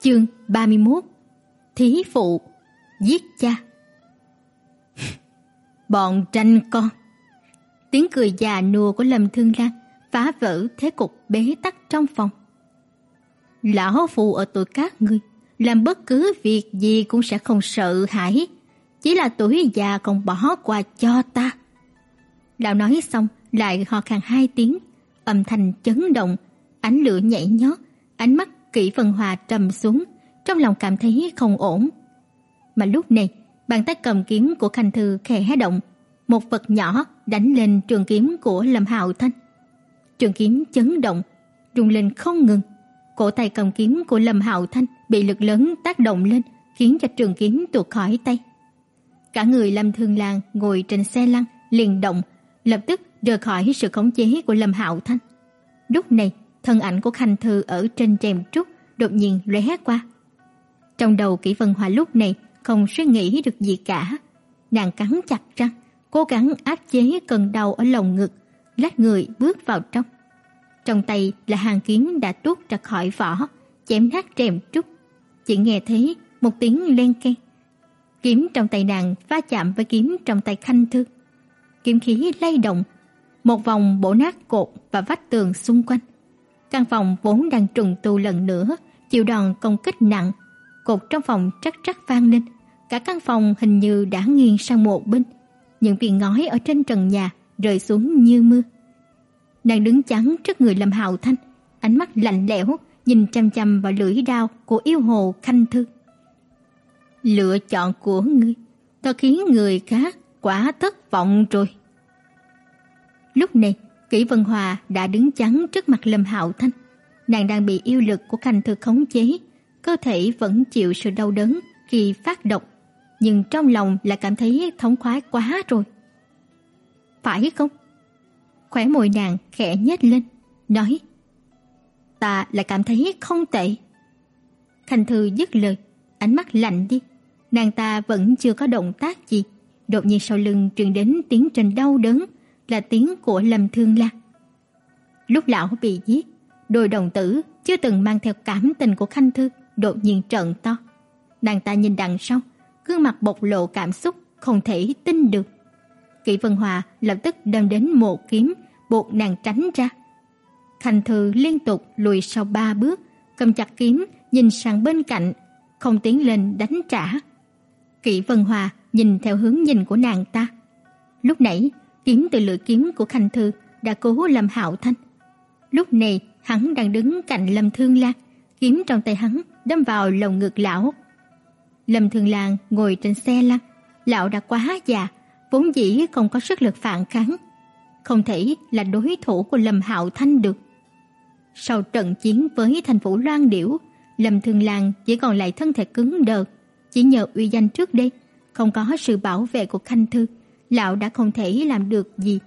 Chương 31 Thí phụ. Giết cha. Bọn tranh con. Tiếng cười già nua của Lâm Thương Lan phá vỡ thế cục bế tắc trong phòng. Lão phụ ở tuổi các ngươi, làm bất cứ việc gì cũng sẽ không sợ hãi, chỉ là tuổi già còn bỏ qua cho ta. Lão nói xong, lại ho khan hai tiếng, âm thanh chấn động, ánh lửa nhảy nhót, ánh mắt Kỷ Vân Hòa trầm xuống, trong lòng cảm thấy không ổn. Mà lúc này, bàn tay cầm kiếm của Khanh Thư khẽ động, một vật nhỏ đánh lên trường kiếm của Lâm Hạo Thanh. Trường kiếm chấn động, rung lên không ngừng. Cổ tay cầm kiếm của Lâm Hạo Thanh bị lực lớn tác động lên, khiến cho trường kiếm tuột khỏi tay. Cả người Lâm Thương Lan ngồi trên xe lăn liền động, lập tức rời khỏi sự khống chế của Lâm Hạo Thanh. Lúc này, thân ảnh của Khanh Thư ở trên rèm trúc đột nhiên lóe qua. Trong đầu Kỷ Vân Hòa lúc này không suy nghĩ được gì cả. Nàng cắn chặt răng, cố gắng áp chế cơn đau ở lồng ngực, lách người bước vào trong. Trong tay là hàng kiếm đã tuốt ra khỏi vỏ, chém nát rèm trúc. Chỉ nghe thấy một tiếng len keng. Kiếm trong tay nàng va chạm với kiếm trong tay Khanh Thư. Kiếm khí lay động, một vòng bổ nát cột và vách tường xung quanh. Căn phòng vốn đang trùng tu lần nữa, chịu đòn công kích nặng, cột trong phòng trắc trắc vang lên, cả căn phòng hình như đã nghiêng sang một bên. Những viên ngói ở trên trần nhà rơi xuống như mưa. Nàng đứng chắn trước người Lâm Hạo Thanh, ánh mắt lạnh lẽo nhìn chăm chăm vào lưỡi dao của yêu hồ Khanh Thư. Lựa chọn của ngươi, ta khiến người khác quả thất vọng rồi. Lúc này, Kỷ Vân Hòa đã đứng chắn trước mặt Lâm Hạo Thanh. Nàng đang bị yêu lực của Khanh Thư khống chế, cơ thể vẫn chịu sự đau đớn khi phát độc, nhưng trong lòng lại cảm thấy thống khoái quá rồi. Phải không? Khóe môi nàng khẽ nhếch lên, nói: "Ta lại cảm thấy không tệ." Khanh Thư dứt lời, ánh mắt lạnh đi. Nàng ta vẫn chưa có động tác gì, đột nhiên sau lưng truyền đến tiếng trình đau đớn, là tiếng của Lâm Thương Lan. Lúc lão bị giết, đôi đồng tử chưa từng mang theo cảm tình của Khanh Thư đột nhiên trợn to. Nàng ta nhìn đằng sau, gương mặt bộc lộ cảm xúc không thể tin được. Kỷ Vân Hòa lập tức đâm đến một kiếm, buộc nàng tránh ra. Khanh Thư liên tục lùi sau ba bước, cầm chặt kiếm, nhìn sang bên cạnh, không tiến lên đánh trả. Kỷ Vân Hòa nhìn theo hướng nhìn của nàng ta. Lúc nãy, kiếm từ lưỡi kiếm của Khanh Thư đã cố Lâm Hạo Thanh. Lúc này, hắn đang đứng cạnh Lâm Thương Lan, kiếm trong tay hắn đâm vào lồng ngực lão. Lâm Thương Lan ngồi trên xe lăn, lão đã quá già, vốn dĩ không có sức lực phản kháng, không thể là đối thủ của Lâm Hạo Thanh được. Sau trận chiến với thành phủ Loan Điểu, Lâm Thương Lan chỉ còn lại thân thể cứng đờ, chỉ nhờ uy danh trước đây, không có sự bảo vệ của Khanh Thư, lão đã không thể làm được gì,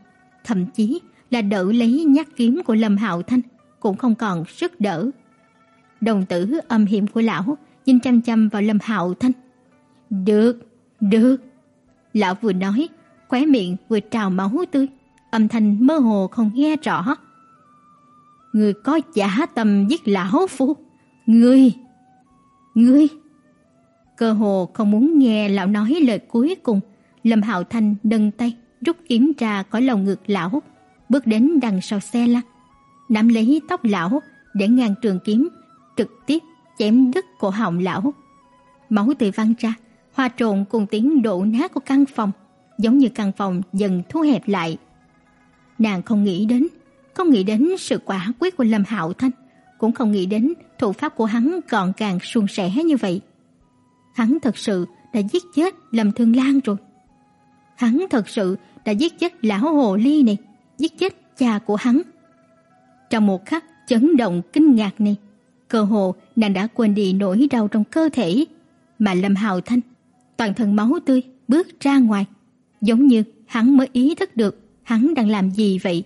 thậm chí là đỡ lấy nhát kiếm của Lâm Hạo Thanh cũng không còn sức đỡ. Đồng tử âm hiểm của lão nhìn chăm chăm vào Lâm Hạo Thanh. "Được, được." Lão vừa nói, khóe miệng vừa trào máu tươi, âm thanh mơ hồ không nghe rõ. "Ngươi có giả tâm giết lão phu, ngươi, ngươi." Cơ hồ không muốn nghe lão nói lời cuối cùng, Lâm Hạo Thanh nâng tay, rút kiếm ra khỏi lồng ngực lão, bước đến đằng sau xe lăn, nắm lấy tóc lão để ngang trường kiếm, trực tiếp chém đứt cổ họng lão. Máu tươi văng ra, hòa trộn cùng tiếng đổ nát của căn phòng, giống như căn phòng dần thu hẹp lại. Nàng không nghĩ đến, không nghĩ đến sự quả quyết của Lâm Hạo Thanh, cũng không nghĩ đến thủ pháp của hắn gọn gàng suôn sẻ như vậy. Hắn thật sự đã giết chết Lâm Thương Lan rồi. Hắn thật sự đã giết chết lão hồ ly này, giết chết cha của hắn. Trong một khắc chấn động kinh ngạc này, cơ hồ nàng đã quên đi nỗi đau trong cơ thể, mà Lâm Hạo Thanh toàn thân máu tươi bước ra ngoài, giống như hắn mới ý thức được hắn đang làm gì vậy.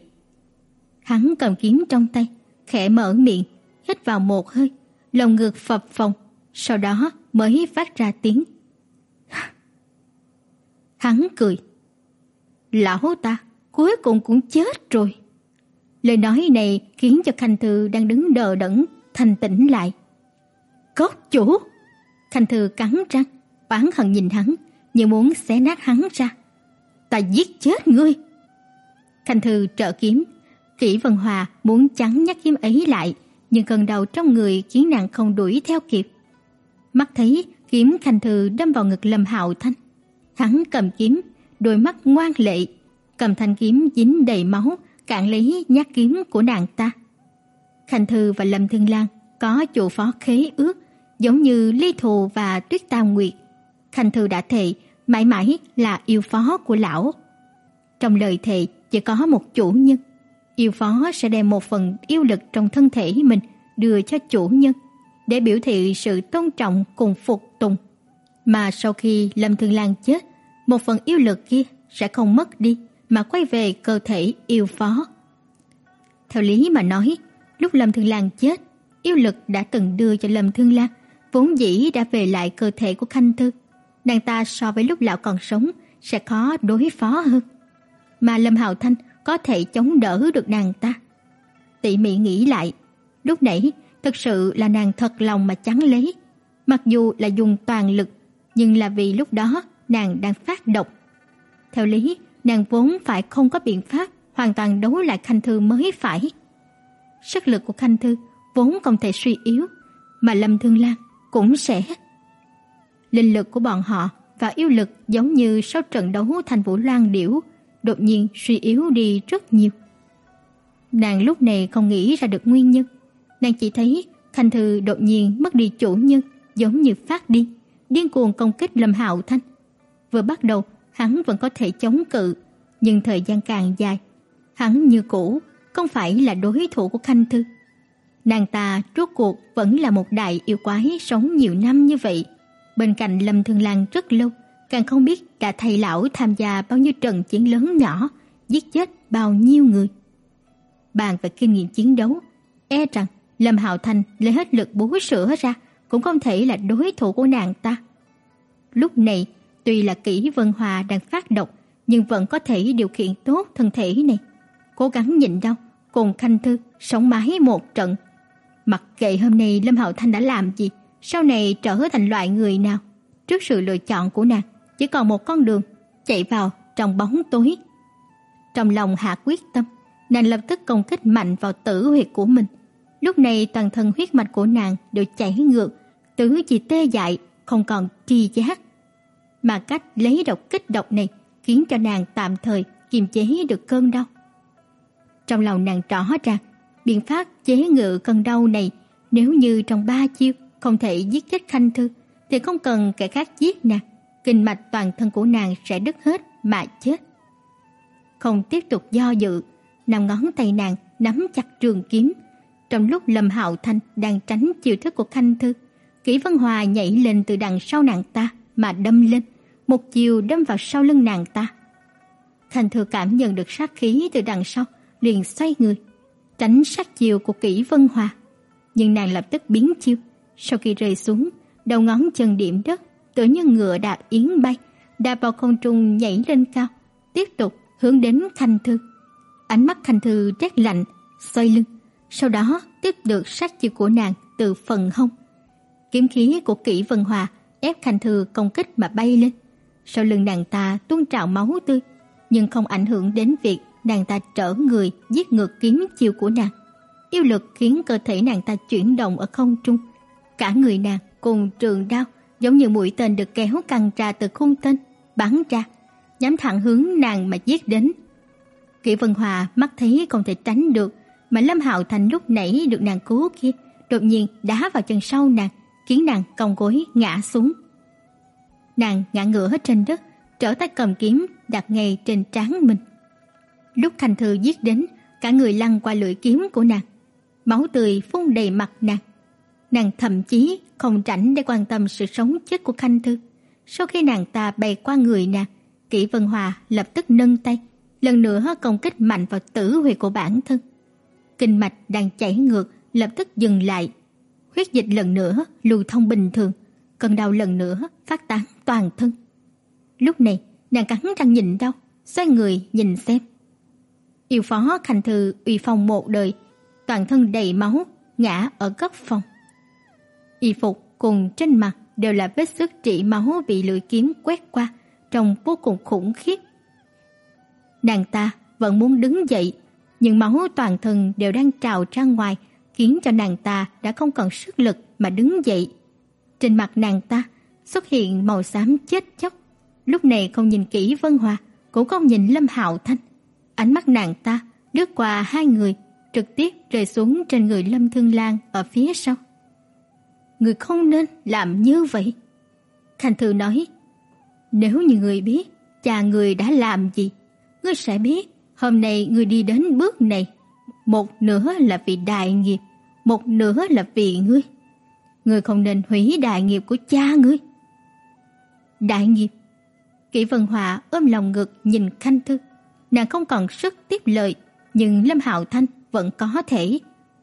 Hắn cầm kiếm trong tay, khẽ mở miệng, hít vào một hơi, lồng ngực phập phồng, sau đó mới phát ra tiếng. Hắn cười. Lão ta cuối cùng cũng chết rồi. Lời nói này khiến cho Khanh Thư đang đứng đờ đẫn thành tĩnh lại. Cốc chủ! Khanh Thư cắn răng, oán hận nhìn hắn, như muốn xé nát hắn ra. Ta giết chết ngươi! Khanh Thư trợ kiếm, Kỷ Vân Hòa muốn chắn nhắc kiếm ấy lại, nhưng cơn đau trong người khiến nàng không đuổi theo kịp. Mắt thấy kiếm Khanh Thư đâm vào ngực Lâm Hạo Thanh, hắn cầm kiếm, đôi mắt ngoan lệ, cầm thanh kiếm dính đầy máu, cạn lấy nhát kiếm của nàng ta. Khanh Thư và Lâm Thương Lan có chủ phó khế ước, giống như Ly Thù và Tuyết Tam Nguyệt. Khanh Thư đã thề mãi mãi là yêu phó của lão. Trong lời thề chỉ có một chủ nhân, yêu phó sẽ đem một phần yêu lực trong thân thể mình đưa cho chủ nhân để biểu thị sự tôn trọng cùng phục tùng. Mà sau khi Lâm Thương Lan chết, một phần yêu lực kia sẽ không mất đi mà quay về cơ thể yêu phó. Theo lý mà nói, lúc Lâm Thương Lan chết, yêu lực đã từng đưa cho Lâm Thương Lan vốn dĩ đã về lại cơ thể của Khanh Thư. Nàng ta so với lúc lão còn sống sẽ khó đối phó hơn. Mà Lâm Hạo Thanh có thể chống đỡ được nàng ta. Tỷ mị nghĩ lại, lúc nãy thật sự là nàng thật lòng mà chán lấy, mặc dù là dùng toàn lực, nhưng là vì lúc đó nàng đang phát độc. Theo lý, nàng vốn phải không có biện pháp hoàn toàn đấu lại Khanh Thư mới phải. Sức lực của Khanh Thư vốn không thể suy yếu, mà Lâm Thương Lan cũng sẽ. Linh lực của bọn họ và yêu lực giống như sau trận đấu thành Vũ Loan điểu, đột nhiên suy yếu đi rất nhiều. Nàng lúc này không nghĩ ra được nguyên nhân, nàng chỉ thấy Khanh Thư đột nhiên mất đi chủ nhân, giống như phát điên, điên cuồng công kích Lâm Hạo Thanh. Vừa bắt đầu, hắn vẫn có thể chống cự, nhưng thời gian càng dài, hắn như cũ không phải là đối thủ của Khanh Thư. Nàng ta rốt cuộc vẫn là một đại yêu quái sống nhiều năm như vậy, bên cạnh Lâm Thương Lan rất lâu, càng không biết đã thầy lão tham gia bao nhiêu trận chiến lớn nhỏ, giết chết bao nhiêu người. Bàn về kinh nghiệm chiến đấu, e rằng Lâm Hạo Thành lấy hết lực bú sữa ra cũng không thể là đối thủ của nàng ta. Lúc này, tuy là Kỷ Vân Hòa đang phát độc, nhưng vẫn có thể điều khiển tốt thân thể này. Cố gắng nhịn đau, cùng Khanh Thư sống mái một trận. Mặc kệ hôm nay Lâm Hạo Thanh đã làm gì, sau này trở thành loại người nào, trước sự lựa chọn của nàng, chỉ còn một con đường, chạy vào trong bóng tối. Trong lòng hạ quyết tâm, nàng lập tức công kích mạnh vào tử huyệt của mình. Lúc này toàn thân huyết mạch của nàng đều chảy ngược, tứ chi tê dại, không còn tri giác. Mà cách lấy độc kích độc này khiến cho nàng tạm thời kiềm chế được cơn đau. Trong lòng nàng rõ ràng, biện pháp chế ngự cơn đau này nếu như trong ba chiêu không thể giết chết Khanh Thư thì không cần kẻ khác giết nàng, kinh mạch toàn thân của nàng sẽ đứt hết mà chết. Không tiếp tục do dự, năm ngón tay nàng nắm chặt trường kiếm. Trong lúc Lâm Hạo Thanh đang tránh chiêu thức của Khanh Thư, Kỷ Vân Hòa nhảy lên từ đằng sau nàng ta mà đâm lên, một chiều đâm vào sau lưng nàng ta. thành thừa cảm nhận được sát khí từ đằng sau, liền xoay người, tránh sát chiều của Kỷ Vân Hòa. Nhưng nàng lập tức biến chiêu, sau khi rơi xuống, đầu ngón chân điểm đất, tựa như ngựa đạp yến bay, đạp vào không trung nhảy lên cao, tiếp tục hướng đến Khanh Thư. Ánh mắt Khanh Thư rét lạnh, xoay lưng, sau đó tiếp được sát chiêu của nàng từ phần hông. Kiếm khí của Kỷ Vân Hòa ép Khanh Thư công kích mà bay lên. Sau lưng nàng ta tuôn trào máu tươi, nhưng không ảnh hưởng đến việc nàng ta trở người giết ngược kiếm chiêu của nàng. Yêu lực khiến cơ thể nàng ta chuyển động ở không trung, Cả người nàng cùng trường đao giống như mũi tên được kéo căng ra từ khung tên, bắn ra, nhắm thẳng hướng nàng mà giết đến. Kỷ Vân Hòa mắt thấy không thể tránh được, mà Lâm Hạo Thành lúc nãy được nàng cứu kia, đột nhiên đá vào chân sau nàng, khiến nàng cong gối ngã xuống. Nàng ngã ngửa trên đất, trở tay cầm kiếm đặt ngay trên trán mình. Lúc Thành Thư giết đến, cả người lăn qua lưỡi kiếm của nàng, máu tươi phun đầy mặt nàng. Nàng thậm chí không rảnh để quan tâm sự sống chết của Khanh Thư. Sau khi nàng ta bay qua người nàng, Kỷ Vân Hòa lập tức nâng tay, lần nữa công kích mạnh vào tử huyệt của bản thân. Kinh mạch đang chảy ngược lập tức dừng lại. Huyết dịch lần nữa lưu thông bình thường, cơn đau lần nữa phát tán toàn thân. Lúc này, nàng cắn răng nhìn đau, xoay người nhìn xem. Yêu phó Khanh Thư uy phong một đời, toàn thân đầy máu, ngã ở góc phòng y phục cùng trên mặt đều là vết xước trị máu bị lưỡi kiếm quét qua, trông vô cùng khủng khiếp. Nàng ta vẫn muốn đứng dậy, nhưng máu toàn thân đều đang trào ra ngoài, khiến cho nàng ta đã không còn sức lực mà đứng dậy. Trên mặt nàng ta xuất hiện màu xám chết chóc. Lúc này không nhìn kỹ Vân Hòa, cũng không nhìn Lâm Hạo Thanh. Ánh mắt nàng ta lướt qua hai người, trực tiếp rơi xuống trên người Lâm Thương Lan ở phía sau. Người không nên làm như vậy. Khanh Thư nói, nếu như người biết cha người đã làm gì, ngươi sẽ biết hôm nay người đi đến bước này, một nửa là vì đại nghiệp, một nửa là vì ngươi. Ngươi không nên hủy đại nghiệp của cha ngươi. Đại nghiệp. Kỷ Vân Hòa ôm lòng ngực nhìn Khanh Thư, nàng không còn sức tiếp lời, nhưng Lâm Hạo Thanh vẫn có thể.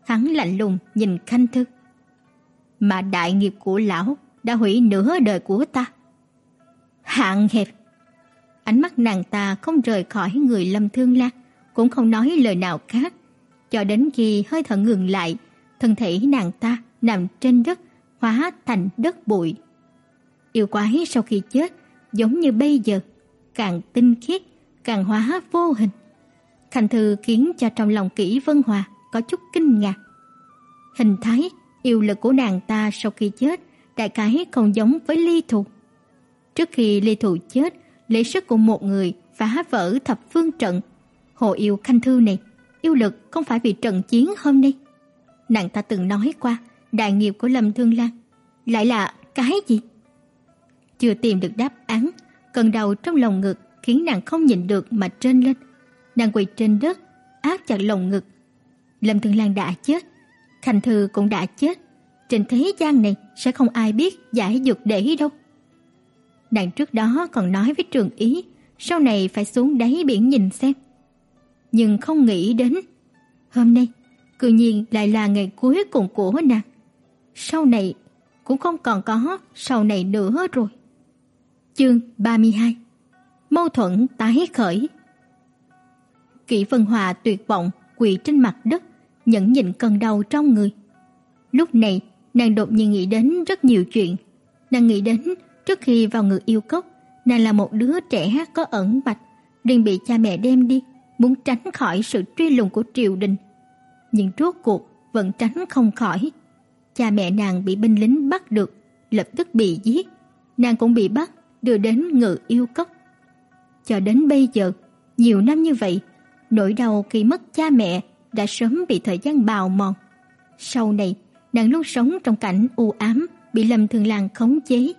Hắn lạnh lùng nhìn Khanh Thư. Mà đại nghiệp của lão đã hủy nửa đời của ta. hạng hẹp. Ánh mắt nàng ta không rời khỏi người Lâm Thương Lan, cũng không nói lời nào khác, cho đến khi hơi thở ngừng lại, thân thể nàng ta nằm trên đất, hóa thành đất bụi. Yêu quái sau khi chết giống như bây giờ, càng tinh khiết, càng hóa vô hình. Khanh Thư khiến cho trong lòng Kỷ Vân Hòa có chút kinh ngạc. Hình thái, yêu lực của nàng ta sau khi chết đại cái không giống với Ly Thụ. Trước khi Ly Thụ chết, lễ sức của một người phá vỡ thập phương trận. Hồ yêu Khanh Thư này, yêu lực không phải vì trận chiến hôm nay. Nàng ta từng nói qua, đại nghiệp của Lâm Thương Lan lại là cái gì? Chưa tìm được đáp án, cơn đau trong lòng ngực khiến nàng không nhịn được mà trên lên. Nàng quỳ trên đất, áp chặt lồng ngực. Lâm Thương Lan đã chết, Khanh Thư cũng đã chết. Trên thế gian này sẽ không ai biết giải dược để đâu. Nàng trước đó còn nói với Trường Ý, sau này phải xuống đáy biển nhìn xem. Nhưng không nghĩ đến, hôm nay, cư nhiên lại là ngày cuối cùng của nàng. Sau này cũng không còn có sau này nữa rồi. Chương 32 Mâu thuẫn tái khởi Kỷ Vân Hòa tuyệt vọng quỳ trên mặt đất, nhẫn nhịn cơn đau trong người. Lúc này, nàng đột nhiên nghĩ đến rất nhiều chuyện. Nàng nghĩ đến trước khi vào người yêu cốc, nàng là một đứa trẻ có ẩn bạch, liền bị cha mẹ đem đi, muốn tránh khỏi sự truy lùng của triều đình. Nhưng rốt cuộc vẫn tránh không khỏi. Cha mẹ nàng bị binh lính bắt được, lập tức bị giết. Nàng cũng bị bắt, đưa đến ngự yêu cốc. Cho đến bây giờ, nhiều năm như vậy, nỗi đau khi mất cha mẹ đã sớm bị thời gian bào mòn. Sau này, nàng luôn sống trong cảnh u ám, bị Lâm Thường Lan khống chế.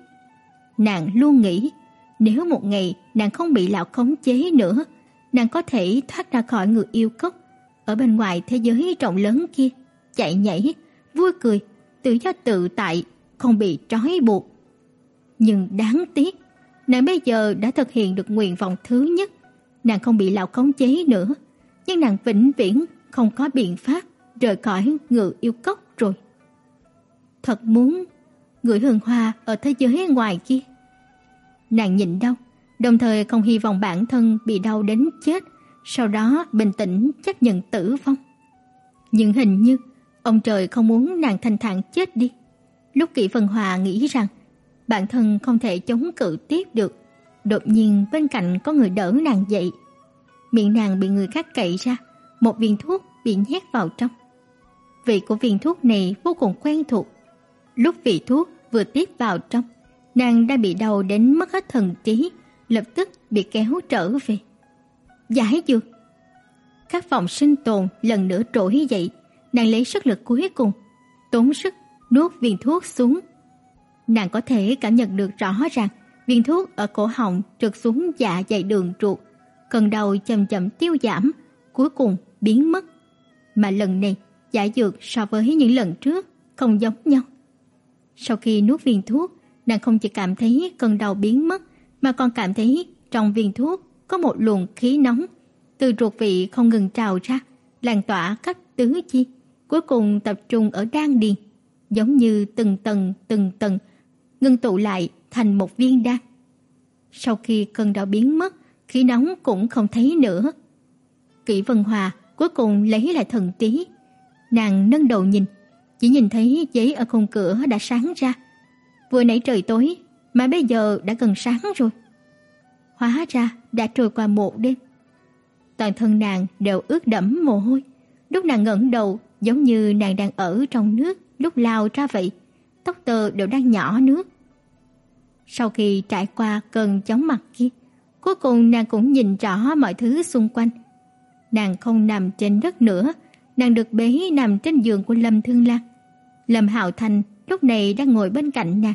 Nàng luôn nghĩ, nếu một ngày nàng không bị lão khống chế nữa, nàng có thể thoát ra khỏi người yêu cốc, ở bên ngoài thế giới rộng lớn kia, chạy nhảy, vui cười, tự do tự tại, không bị trói buộc. Nhưng đáng tiếc, nàng bây giờ đã thực hiện được nguyện vọng thứ nhất, nàng không bị lão khống chế nữa, nhưng nàng vĩnh viễn không có biện pháp rời khỏi ngự yêu cốc rồi. Thật muốn gửi hương hoa ở thế giới ngoài kia. Nàng nhịn đau, đồng thời không hy vọng bản thân bị đau đến chết, sau đó bình tĩnh chấp nhận tử vong. Nhưng hình như ông trời không muốn nàng thanh thản chết đi. Lúc Kỷ Vân Hòa nghĩ rằng bản thân không thể chống cự tiếp được, đột nhiên bên cạnh có người đỡ nàng dậy. Miệng nàng bị người khác cậy ra, một viên thuốc bị nhét vào trong. Vị của viên thuốc này vô cùng quen thuộc. Lúc vị thuốc vừa tiếp vào trong, nàng đã bị đau đến mất hết thần trí, lập tức bị kéo trở về. Giải dược. Các phòng sinh tồn lần nữa trỗi dậy, nàng lấy sức lực cuối cùng, tốn sức nuốt viên thuốc xuống. Nàng có thể cảm nhận được rõ ràng viên thuốc ở cổ họng trượt xuống dạ dày đường ruột, cơn đau chậm chậm tiêu giảm, cuối cùng biến mất. Mà lần này, giải dược so với những lần trước không giống nhau. Sau khi nuốt viên thuốc, nàng không chỉ cảm thấy cơn đau biến mất, mà còn cảm thấy trong viên thuốc có một luồng khí nóng từ ruột vị không ngừng trào ra, lan tỏa khắp tứ chi, cuối cùng tập trung ở đan điền, giống như từng tầng từng tầng ngưng tụ lại thành một viên đan. Sau khi cơn đau biến mất, khí nóng cũng không thấy nữa. Kỷ Vân Hòa cuối cùng lấy lại thần trí. Nàng nâng đầu nhìn, chỉ nhìn thấy giấy ở khung cửa đã sáng ra, vừa nãy trời tối mà bây giờ đã gần sáng rồi. Hóa ra đã trôi qua một đêm. Toàn thân nàng đều ướt đẫm mồ hôi. Lúc nàng ngẩng đầu giống như nàng đang ở trong nước lúc lao ra vậy. Tóc tơ đều đang nhỏ nước. Sau khi trải qua cơn chóng mặt kia, cuối cùng nàng cũng nhìn rõ mọi thứ xung quanh. Nàng không nằm trên đất nữa, nàng được bế nằm trên giường của Lâm Thương Lan. Lâm Hạo Thành lúc này đang ngồi bên cạnh nàng.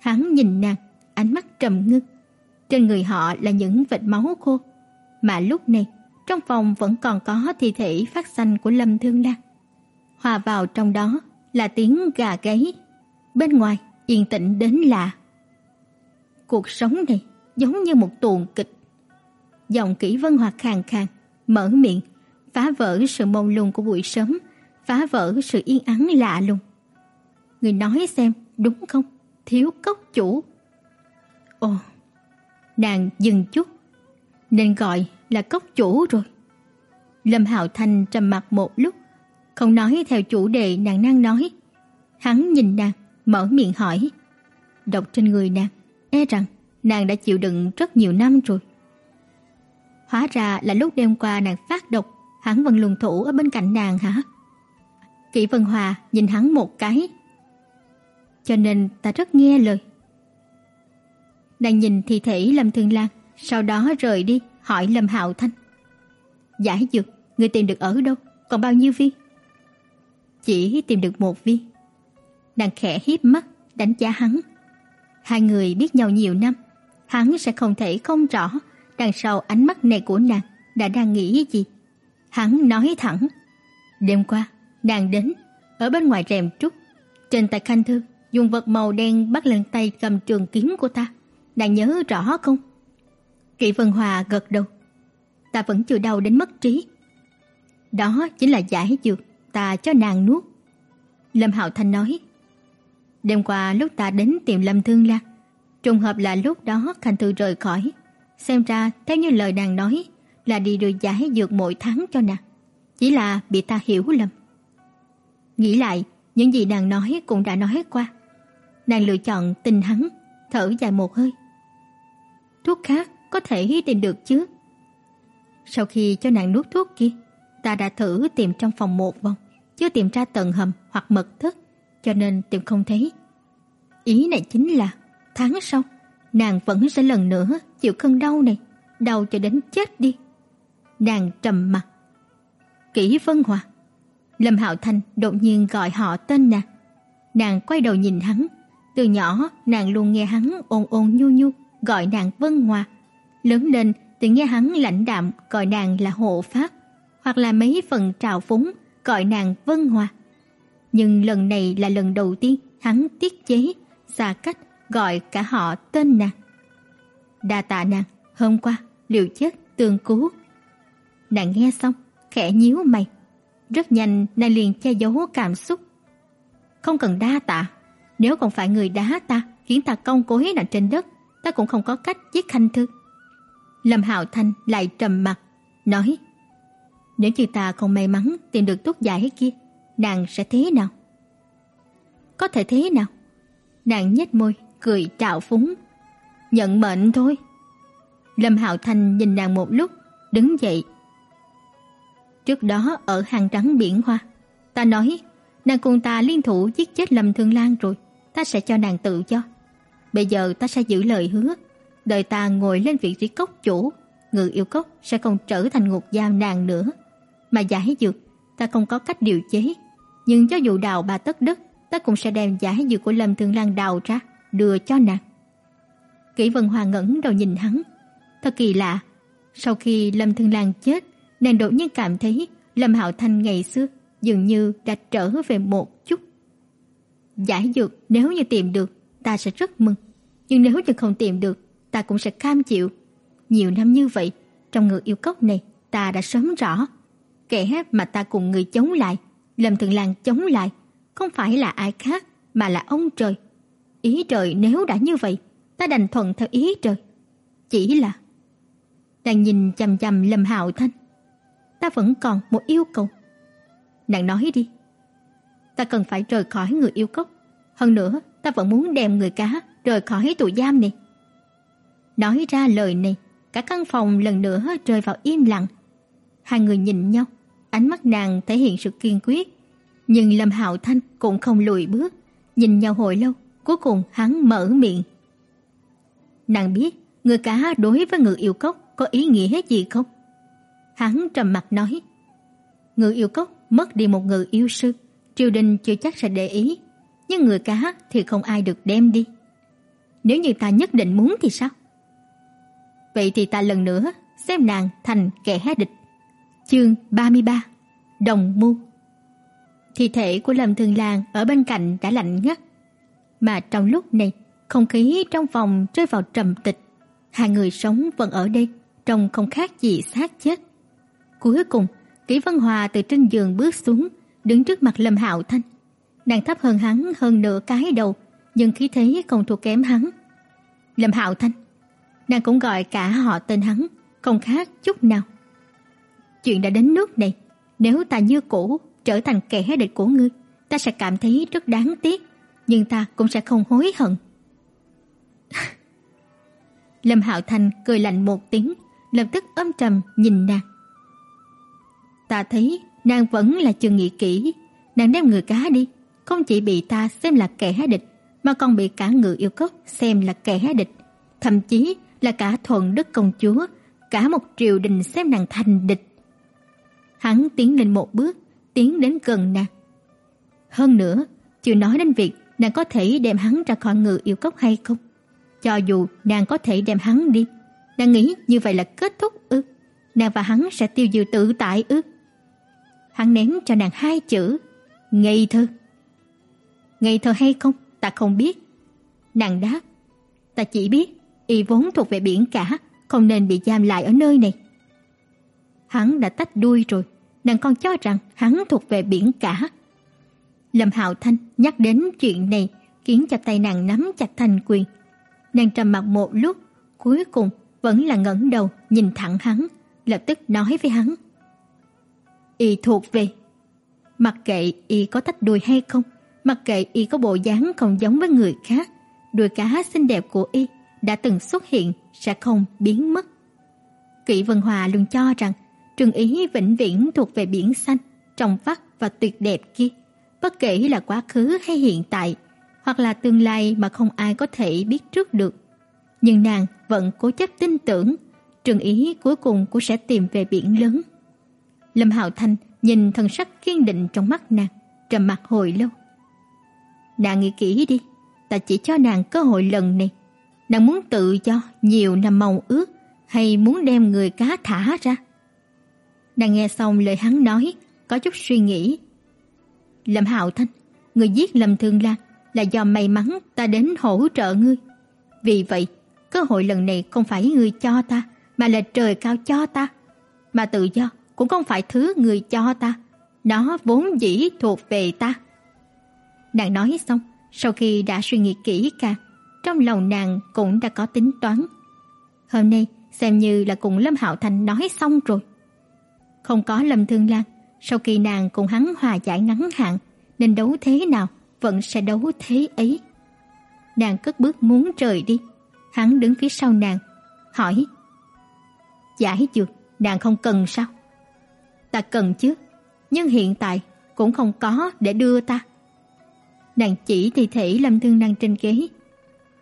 Hắn nhìn nàng, ánh mắt trầm ngưng. Trên người họ là những vệt máu khô, mà lúc này trong phòng vẫn còn có thi thể phát xanh của Lâm Thương Lan. Hòa vào trong đó là tiếng gà gáy. Bên ngoài yên tĩnh đến lạ. Cuộc sống này giống như một tuồng kịch. Giọng Kỷ Vân Hoạt khàn khàn, mở miệng, phá vỡ sự mông lung của buổi sớm, phá vỡ sự yên ắng lạ lùng. Người nói xem, đúng không? Thiếu cốc chủ. Ồ, nàng dừng chút, nên gọi là cốc chủ rồi. Lâm Hạo Thanh trầm mặt một lúc, không nói theo chủ đề nàng đang nói. Hắn nhìn nàng, mở miệng hỏi. Độc trên người nàng, e rằng nàng đã chịu đựng rất nhiều năm rồi. Hóa ra là lúc đêm qua nàng phát độc, hắn vẫn luân thủ ở bên cạnh nàng hả? Kỷ Vân Hòa nhìn hắn một cái. Cho nên ta rất nghe lời. Nàng nhìn thi thể Lâm Thương Lan, sau đó rời đi, hỏi Lâm Hạo Thanh. Giải dược, người tìm được ở đâu? Còn bao nhiêu viên? Chỉ tìm được một viên. Nàng khẽ hiếp mắt, đánh giá hắn. Hai người biết nhau nhiều năm, hắn sẽ không thể không rõ đằng sau ánh mắt này của nàng đã đang nghĩ gì. Hắn nói thẳng, đêm qua nàng đến ở bên ngoài rèm trúc, trên tay khanh thư dùng vật màu đen bắt lên tay cầm trường kiếm của ta. Nàng nhớ rõ không? Kỷ Vân Hòa gật đầu. Ta vẫn chưa đau đến mất trí. Đó chính là giải dược ta cho nàng nuốt. Lâm Hạo Thanh nói. Đêm qua lúc ta đến tìm Lâm Thương Lan, trùng hợp là lúc đó Khanh Thư rời khỏi. Xem ra theo như lời nàng nói là đi đưa giải dược mỗi tháng cho nàng. Chỉ là bị ta hiểu lầm. Nghĩ lại, những gì nàng nói cũng đã nói qua. Nàng lựa chọn tình hắn, thở dài một hơi. Thuốc khác có thể tìm được chứ? Sau khi cho nàng nuốt thuốc kia, ta đã thử tìm trong phòng một vòng, chưa tìm ra tầng hầm hoặc mật thất, cho nên tìm không thấy. Ý này chính là tháng sau nàng vẫn sẽ lần nữa chịu cơn đau này, đau cho đến chết đi. Nàng trầm mặt. Kỷ Vân Hòa. Lâm Hạo Thanh đột nhiên gọi họ tên nàng. Nàng quay đầu nhìn hắn, từ nhỏ nàng luôn nghe hắn ôn ôn nhu nhu gọi nàng Vân Hòa. Lớn lên thì nghe hắn lãnh đạm gọi nàng là Hộ Pháp, hoặc là mấy phần trào phúng gọi nàng Vân Hòa. Nhưng lần này là lần đầu tiên hắn tiết chế, xa cách gọi cả họ tên nàng. Đa tạ nàng, hôm qua liều chết tương cứu. Nàng nghe xong, khẽ nhíu mày. Rất nhanh nàng liền che giấu cảm xúc. Không cần đa tạ, nếu không phải người đá ta khiến ta công cối nằm trên đất, ta cũng không có cách giết Khanh Thư. Lâm Hạo Thanh lại trầm mặt, nói: "Nếu như ta không may mắn tìm được thuốc giải kia, nàng sẽ thế nào?" "Có thể thế nào?" Nàng nhếch môi, cười trào phúng. "Nhận mệnh thôi." Lâm Hạo Thanh nhìn nàng một lúc, đứng dậy. Trước đó ở hàng trắng biển hoa, ta nói nàng cùng ta liên thủ giết chết Lâm Thương Lan rồi, ta sẽ cho nàng tự do. Bây giờ ta sẽ giữ lời hứa, đợi ta ngồi lên vị trí cốc chủ, ngự yêu cốc sẽ không trở thành ngục giam nàng nữa. Mà giải dược, ta không có cách điều chế, nhưng cho dù đào ba tất đất, ta cũng sẽ đem giải dược của Lâm Thường Lan đào ra, đưa cho nàng. Kỷ Vân Hoa ngẩng đầu nhìn hắn, thật kỳ lạ, sau khi Lâm Thường Lan chết, nàng đột nhiên cảm thấy Lâm Hạo Thanh ngày xưa dường như đã trở về một chút. Giải dược nếu như tìm được, ta sẽ rất mừng, nhưng nếu như không tìm được, ta cũng sẽ cam chịu. Nhiều năm như vậy, trong ngực yêu cốc này, ta đã sớm rõ, kẻ mà ta cùng người chống lại, Lâm Thường Lan chống lại, không phải là ai khác mà là ông trời. Ý trời nếu đã như vậy, ta đành thuận theo ý trời. Chỉ là đang nhìn chằm chằm Lâm Hạo Thanh, ta vẫn còn một yêu cầu. Nàng nói đi. Ta cần phải rời khỏi người yêu cốc, hơn nữa ta vẫn muốn đem người cá rời khỏi tù giam này. Nói ra lời này, cả căn phòng lần nữa rơi vào im lặng. Hai người nhìn nhau, ánh mắt nàng thể hiện sự kiên quyết, nhưng Lâm Hạo Thanh cũng không lùi bước, nhìn nhau hồi lâu, cuối cùng hắn mở miệng. Nàng biết, người cá đối với người yêu cốc có ý nghĩa gì không? Hắn trầm mặt nói, người yêu cốc mất đi một người yêu sư, triều đình chưa chắc sẽ để ý, nhưng người cá thì không ai được đem đi. Nếu như ta nhất định muốn thì sao? Vậy thì ta lần nữa xem nàng thành kẻ địch. Chương 33: Đồng mưu. Thi thể của Lâm Thường Lan ở bên cạnh đã lạnh ngắt, mà trong lúc này, không khí trong phòng rơi vào trầm tịch. Hai người sống vẫn ở đây, trông không khác gì xác chết. Cuối cùng, Kỷ Vân Hòa từ trên giường bước xuống, đứng trước mặt Lâm Hạo Thanh. Nàng thấp hơn hắn hơn nửa cái đầu, nhưng khí thế không thua kém hắn. Lâm Hạo Thanh, nàng cũng gọi cả họ tên hắn, không khác chút nào. Chuyện đã đến nước này, nếu ta như cũ trở thành kẻ địch của ngươi, ta sẽ cảm thấy rất đáng tiếc, nhưng ta cũng sẽ không hối hận. Lâm Hạo Thành cười lạnh một tiếng, lập tức âm trầm nhìn nàng. Ta thấy nàng vẫn là chưa nghĩ kỹ, nàng đem người cá đi, không chỉ bị ta xem là kẻ địch, mà còn bị cả người yêu cốc xem là kẻ địch, thậm chí là cả thuần đức công chúa, cả một triều đình xem nàng thành địch. Hắn tiến lên một bước, tiến đến gần nàng. Hơn nữa, chưa nói đến việc nàng có thể đem hắn ra khỏi ngự yêu cốc hay không. Cho dù nàng có thể đem hắn đi, nàng nghĩ như vậy là kết thúc ư? Nàng và hắn sẽ tiêu diêu tự tại ư? Hắn ném cho nàng hai chữ, ngây thơ. Ngây thơ hay không, ta không biết. Nàng đáp, ta chỉ biết y vốn thuộc về biển cả, không nên bị giam lại ở nơi này. Hắn đã tách đuôi rồi, nàng còn cho rằng hắn thuộc về biển cả. Lâm Hạo Thanh nhắc đến chuyện này, khiến cho tay nàng nắm chặt thành quyền. Nàng trầm mặc một lúc, cuối cùng vẫn là ngẩng đầu nhìn thẳng hắn, lập tức nói với hắn: "Y thuộc về, mặc kệ y có tách đuôi hay không, mặc kệ y có bộ dáng không giống với người khác, đuôi cá xinh đẹp của y đã từng xuất hiện sẽ không biến mất." Kỷ Vân Hòa luôn cho rằng Trường Ý vĩnh viễn thuộc về biển xanh, trong vắt và tuyệt đẹp kia, bất kể là quá khứ hay hiện tại, hoặc là tương lai mà không ai có thể biết trước được. Nhưng nàng vẫn cố chấp tin tưởng, Trường Ý cuối cùng cũng sẽ tìm về biển lớn. Lâm Hạo Thanh nhìn thần sắc kiên định trong mắt nàng, trầm mặc hồi lâu. Nàng nghĩ kỹ đi, ta chỉ cho nàng cơ hội lần này. Nàng muốn tự do nhiều năm mong ước hay muốn đem người cá thả ra? Nàng nghe xong lời hắn nói, có chút suy nghĩ. Lâm Hạo Thanh, người giết Lâm Thương Lan là do may mắn ta đến hỗ trợ ngươi. Vì vậy, cơ hội lần này không phải ngươi cho ta, mà là trời cao cho ta. Mà tự do cũng không phải thứ người cho ta, nó vốn dĩ thuộc về ta. Nàng nói xong, sau khi đã suy nghĩ kỹ càng, trong lòng nàng cũng đã có tính toán. Hôm nay xem như là cùng Lâm Hạo Thành nói xong rồi. Không có Lâm Thương Lan, sau khi nàng cùng hắn hòa giải ngắn hạn, nên đấu thế nào vẫn sẽ đấu thế ấy. Nàng cất bước muốn rời đi, hắn đứng phía sau nàng, hỏi: "Giải dược, nàng không cần sao?" "Ta cần chứ, nhưng hiện tại cũng không có để đưa ta." Nàng chỉ thì thể Lâm Thương Lan trên ghế.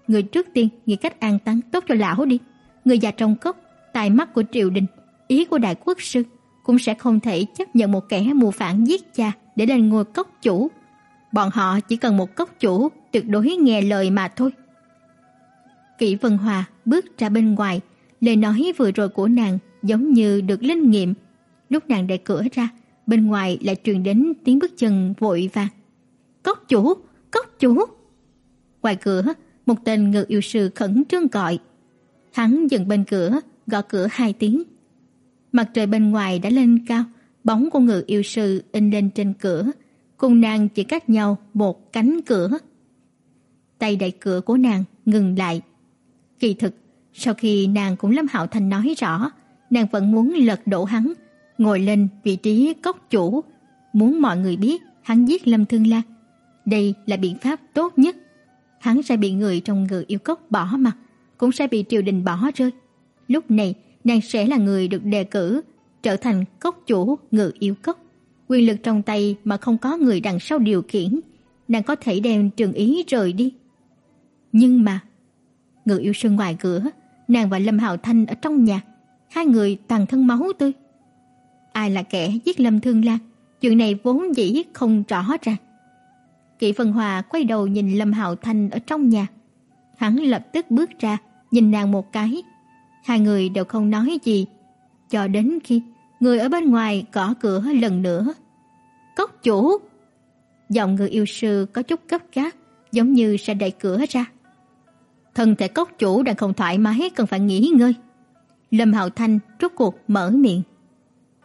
"Người trước tiên nghĩ cách an táng tốt cho lão đi, người già trong cốc, tài mắt của triều đình, ý của đại quốc sư." Cũng sẽ không thể chấp nhận một kẻ mù phản giết cha để lên ngôi cốc chủ. Bọn họ chỉ cần một cốc chủ tuyệt đối nghe lời mà thôi. Kỷ Vân Hòa bước ra bên ngoài, lời nói vừa rồi của nàng giống như được linh nghiệm. Lúc nàng đẩy cửa ra, bên ngoài lại truyền đến tiếng bước chân vội vàng. "Cốc chủ, cốc chủ!" Ngoài cửa, một tên ngự yêu sư khẩn trương gọi. Hắn dừng bên cửa, gõ cửa hai tiếng. Mặt trời bên ngoài đã lên cao, bóng của người yêu sư in lên trên cửa, cùng nàng chỉ cách nhau một cánh cửa. Tay đẩy cửa của nàng ngừng lại. Kỳ thực, sau khi nàng cũng Lâm Hạo Thành nói rõ, nàng vẫn muốn lật đổ hắn, ngồi lên vị trí cốc chủ, muốn mọi người biết hắn giết Lâm Thương Lan. Đây là biện pháp tốt nhất. hắn sẽ bị người trong ngự yêu cốc bỏ mặt, cũng sẽ bị triều đình bỏ rơi. Lúc này, nàng sẽ là người được đề cử trở thành cốc chủ ngự yêu cốc. Quyền lực trong tay mà không có người đằng sau điều khiển, nàng có thể đem Trường Ý rời đi. Nhưng mà, ngự yêu sơn ngoài cửa, nàng và Lâm Hạo Thanh ở trong nhà, hai người toàn thân máu tươi. Ai là kẻ giết Lâm Thương Lan, chuyện này vốn dĩ không rõ ràng. Kỷ Vân Hòa quay đầu nhìn Lâm Hạo Thanh ở trong nhà. Hắn lập tức bước ra, nhìn nàng một cái. Hai người đều không nói gì, cho đến khi người ở bên ngoài gõ cửa lần nữa. "Cốc chủ!" Giọng người yêu sư có chút gấp gáp, giống như sẽ đẩy cửa ra. Thân thể cốc chủ đang không thoải mái cần phải nghỉ ngơi. Lâm Hạo Thanh rốt cuộc mở miệng.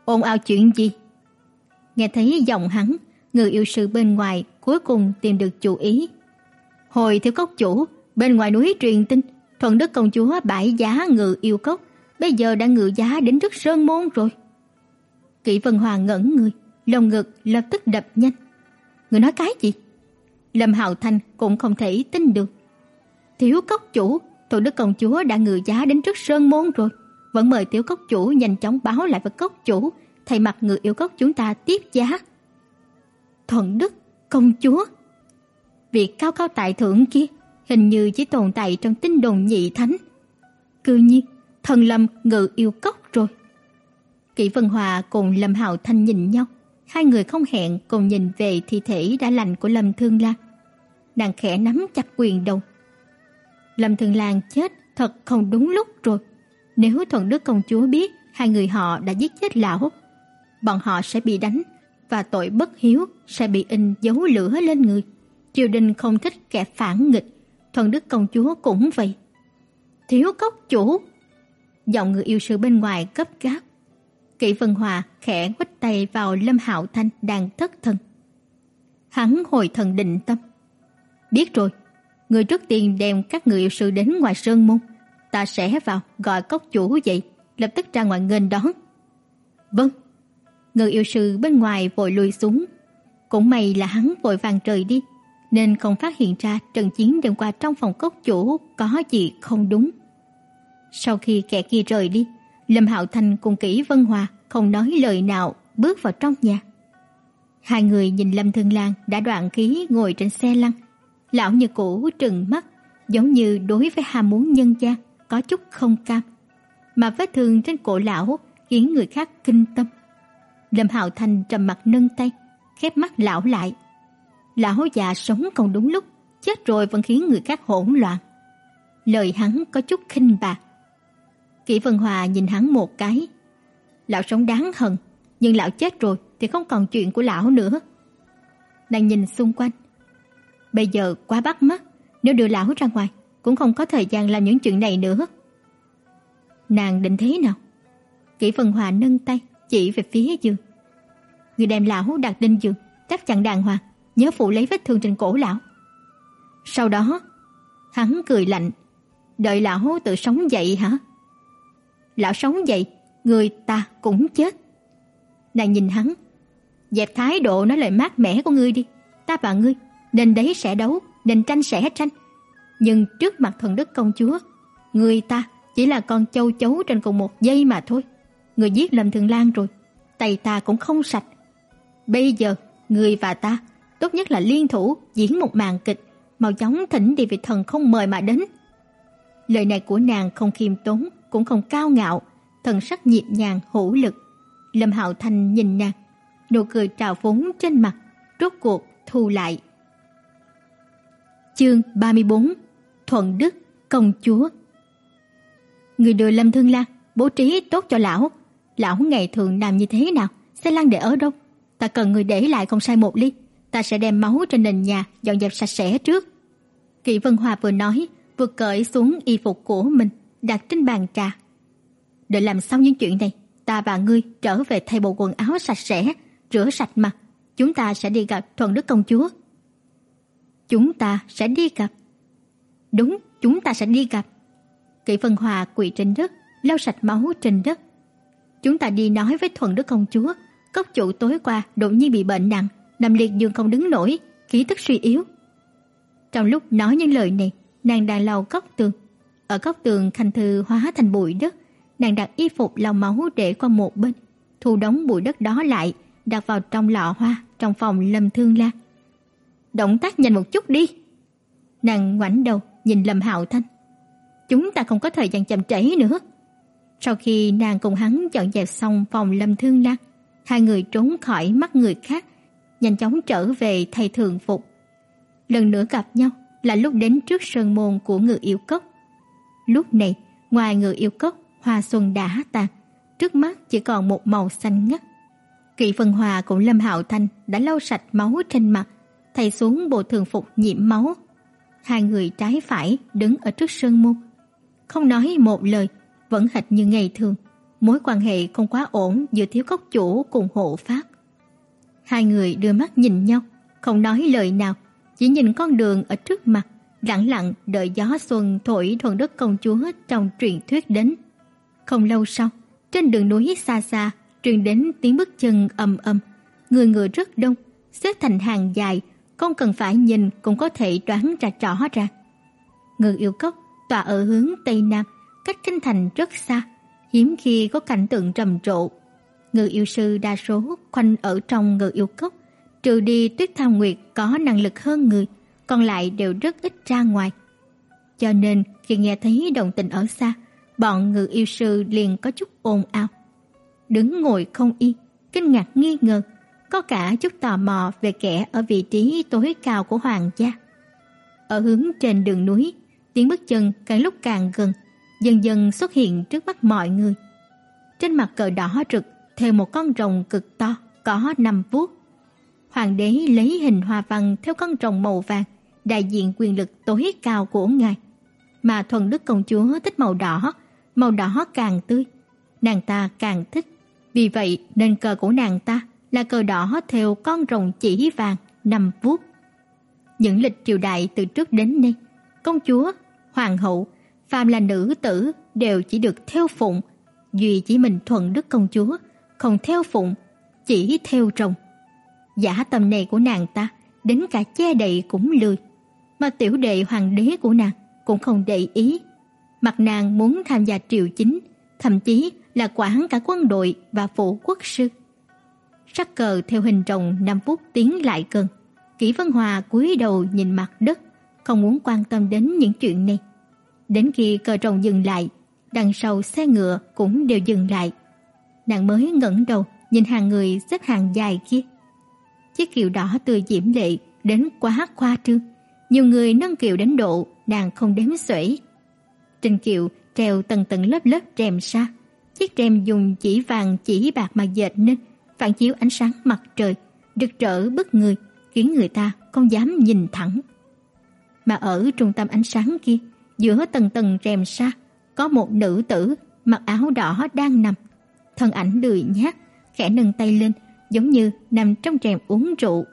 "Ôn ào chuyện gì?" Nghe thấy giọng hắn, người yêu sư bên ngoài cuối cùng tìm được chủ ý. Hồi thiếu cốc chủ, bên ngoài núi truyền tin, thuận đức công chúa bãi giá ngự yêu cốc, bây giờ đã ngự giá đến trước sơn môn rồi. Kỷ Vân Hoàng ngẩn người, lồng ngực lập tức đập nhanh. Người nói cái gì? Lâm Hạo Thanh cũng không thể tin được. Thiếu cốc chủ, thuận đức công chúa đã ngự giá đến trước sơn môn rồi, vẫn mời tiểu cốc chủ nhanh chóng báo lại với cốc chủ, thay mặt ngự yêu cốc chúng ta tiếp giá. Thuận đức công chúa. Việc cao cao tại thượng kia hình như chỉ tồn tại trong tinh đồn nhị thánh. Cư nhiên, thần lâm ngự yêu cốc rồi. Kỷ Vân Hòa cùng Lâm Hạo Thanh nhìn nhau, hai người không hẹn cùng nhìn về thi thể đã lành của Lâm Thương Lan. Nàng khẽ nắm chặt quyền đầu. Lâm Thương Lan chết thật không đúng lúc rồi. Nếu Thuận Đức công chúa biết hai người họ đã giết chết lão, bọn họ sẽ bị đánh và tội bất hiếu sẽ bị in dấu lửa lên người. Triều đình không thích kẻ phản nghịch, thần đức công chúa cũng vậy. Thiếu cốc chủ. Giọng người yêu sư bên ngoài cấp gáp. Kỷ Vân Hòa khẽ quách tay vào Lâm Hạo Thanh đang thất thần. Hắn hồi thần định tâm. Biết rồi, người trước tiên đem các người yêu sư đến ngoài sơn môn, ta sẽ vào gọi cốc chủ dậy, lập tức ra ngoài nghênh đón. Vâng. Người yêu sư bên ngoài vội lùi xuống. Cũng may là hắn vội vàng rời đi, nên không phát hiện ra trận chiến đêm qua trong phòng cốc chủ có gì không đúng. Sau khi kẻ kia rời đi, Lâm Hạo Thành cùng Kỷ Vân Hòa không nói lời nào bước vào trong nhà. Hai người nhìn Lâm Thương Lan đã đoạn khí ngồi trên xe lăn, lão như cũ trừng mắt, giống như đối với ham muốn nhân gian có chút không cam. Mà vết thương trên cổ lão khiến người khác kinh tâm. Lâm Hạo Thành trầm mặt nâng tay, khép mắt lão lại. Lão già sống còn đúng lúc, chết rồi vẫn khiến người khác hỗn loạn. Lời hắn có chút khinh bạc. Kỷ Vân Hòa nhìn hắn một cái. Lão sống đáng hận, nhưng lão chết rồi thì không còn chuyện của lão nữa. Nàng nhìn xung quanh. Bây giờ quá bắt mắt, nếu đưa lão ra ngoài cũng không có thời gian làm những chuyện này nữa. Nàng định thế nào? Kỷ Vân Hòa nâng tay chỉ về phía giường. Người đem lão đặt lên giường, chắc chắn đàng hoàng, nhớ phụ lấy vết thương trên cổ lão. Sau đó, hắn cười lạnh, đợi lão tự sống dậy hả? Lão sống dậy, người ta cũng chết. Nàng nhìn hắn, dẹp thái độ nói lời mát mẻ của ngươi đi, ta và ngươi nên đấy sẽ đấu, nên tranh sẽ tranh. Nhưng trước mặt thần đức công chúa, người ta chỉ là con châu chấu trên cùng một dây mà thôi. Người giết Lâm Thường Lan rồi, tay ta cũng không sạch. Bây giờ, người và ta tốt nhất là liên thủ diễn một màn kịch, mau chóng thỉnh địa vị thần không mời mà đến. Lời này của nàng không khiêm tốn, cũng không cao ngạo, thần sắc nhịp nhàng hữu lực. Lâm Hạo Thành nhìn nàng, nụ cười trào phúng trên mặt, rốt cuộc thu lại. Chương 34: Thuận Đức công chúa. Người đưa Lâm Thương Lan bố trí tốt cho lão, lão ngày thường làm như thế nào, xe lăn để ở đâu? Ta cần người để lại không sai một ly, ta sẽ đem máu trên nền nhà dọn dẹp sạch sẽ trước. Kỷ Vân Hòa vừa nói, vừa cởi xuống y phục của mình, đặt trên bàn trà. để làm xong những chuyện này, ta và ngươi trở về thay bộ quần áo sạch sẽ, rửa sạch mặt, chúng ta sẽ đi gặp Thuần Đức công chúa. Chúng ta sẽ đi gặp. Đúng, chúng ta sẽ đi gặp. Kỷ Vân Hòa quỳ trên đất, lau sạch máu trên đất. Chúng ta đi nói với Thuần Đức công chúa, cốc chủ tối qua đột nhiên bị bệnh nặng, nằm liệt giường không đứng nổi, khí tức suy yếu. Trong lúc nói những lời này, nàng đang lau góc tường. Ở góc tường khanh thư hóa thành bụi đất, nàng đặt y phục lau máu để qua một bên, thu đống bụi đất đó lại, đặt vào trong lọ hoa trong phòng Lâm Thương la. "Động tác nhanh một chút đi." Nàng ngoảnh đầu nhìn Lâm Hạo Thanh. "Chúng ta không có thời gian chậm trễ nữa." Sau khi nàng cùng hắn dọn dẹp xong phòng Lâm Thương la, hai người trốn khỏi mắt người khác, nhanh chóng trở về thay thường phục. Lần nữa gặp nhau là lúc đến trước sơn môn của Ngự Yêu Cốc. Lúc này, ngoài Ngự Yêu Cốc, hoa xuân đã tàn, trước mắt chỉ còn một màu xanh ngắt. Kỵ Vân Hòa cùng Lâm Hạo Thanh đã lau sạch máu trên mặt, thay xuống bộ thường phục nhiễm máu. Hai người trái phải đứng ở trước sơn môn, không nói một lời, vẫn hệt như ngày thường, mối quan hệ không quá ổn giữa thiếu cốc chủ cùng hộ pháp. Hai người đưa mắt nhìn nhau, không nói lời nào, chỉ nhìn con đường ở trước mặt, lặng lặng đợi gió xuân thổi thuần đất công chúa trong truyền thuyết đến. Không lâu sau, trên đường núi xa xa truyền đến tiếng bước chân ầm ầm, người người rất đông, xếp thành hàng dài, không cần phải nhìn cũng có thể đoán ra rõ ràng. Ngự yêu cốc tọa ở hướng tây nam, cách kinh thành rất xa, hiếm khi có cảnh tượng trầm trộ người yêu sư đa số quanh ở trong người yêu cốc, trừ đi Tuyết Tham Nguyệt có năng lực hơn người, còn lại đều rất ít ra ngoài. Cho nên khi nghe thấy động tĩnh ở xa, bọn người yêu sư liền có chút ồn ào. Đứng ngồi không yên, kinh ngạc nghi ngờ, có cả chút tò mò về kẻ ở vị trí tối cao của hoàng gia. Ở hướng trên đường núi, tiếng bước chân càng lúc càng gần, dần dần xuất hiện trước mắt mọi người. Trên mặt cờ đỏ rực theo một con rồng cực to, có năm vuốt. Hoàng đế lấy hình hoa văn theo con rồng màu vàng, đại diện quyền lực tối cao của ngài. Mà thuần đức công chúa thích màu đỏ, màu đỏ càng tươi, nàng ta càng thích. Vì vậy nên cờ của nàng ta là cờ đỏ theo con rồng chỉ vàng năm vuốt. Những lịch triều đại từ trước đến nay, công chúa, hoàng hậu phàm là nữ tử đều chỉ được theo phụng, duy chỉ mình thuần đức công chúa không theo phụng, chỉ theo chồng. Giả tâm này của nàng ta đến cả che đậy cũng lười, mà tiểu đệ hoàng đế của nàng cũng không để ý. Mặt nàng muốn tham gia triều chính, thậm chí là quản cả quân đội và phủ quốc sư. Sắc cờ theo hình rồng năm phút tiến lại gần. Kỷ Vân Hòa cúi đầu nhìn mặt đất, không muốn quan tâm đến những chuyện này. Đến khi cờ rồng dừng lại, đằng sau xe ngựa cũng đều dừng lại. Nàng mới ngẩng đầu nhìn hàng người xếp hàng dài kia. Chiếc kiệu đỏ tươi diễm lệ đến quá khoa trương, nhiều người nâng kiệu đến độ nàng không đếm xuể. Trên kiệu treo tầng tầng lớp lớp rèm sa, chiếc rèm dùng chỉ vàng chỉ bạc mà dệt nên, phản chiếu ánh sáng mặt trời, rực rỡ bức người, khiến người ta không dám nhìn thẳng. Mà ở trung tâm ánh sáng kia, giữa tầng tầng rèm sa, có một nữ tử mặc áo đỏ đang nằm, thân ảnh lười nhác, khẽ nâng tay lên, giống như nằm trong rèm uống rượu.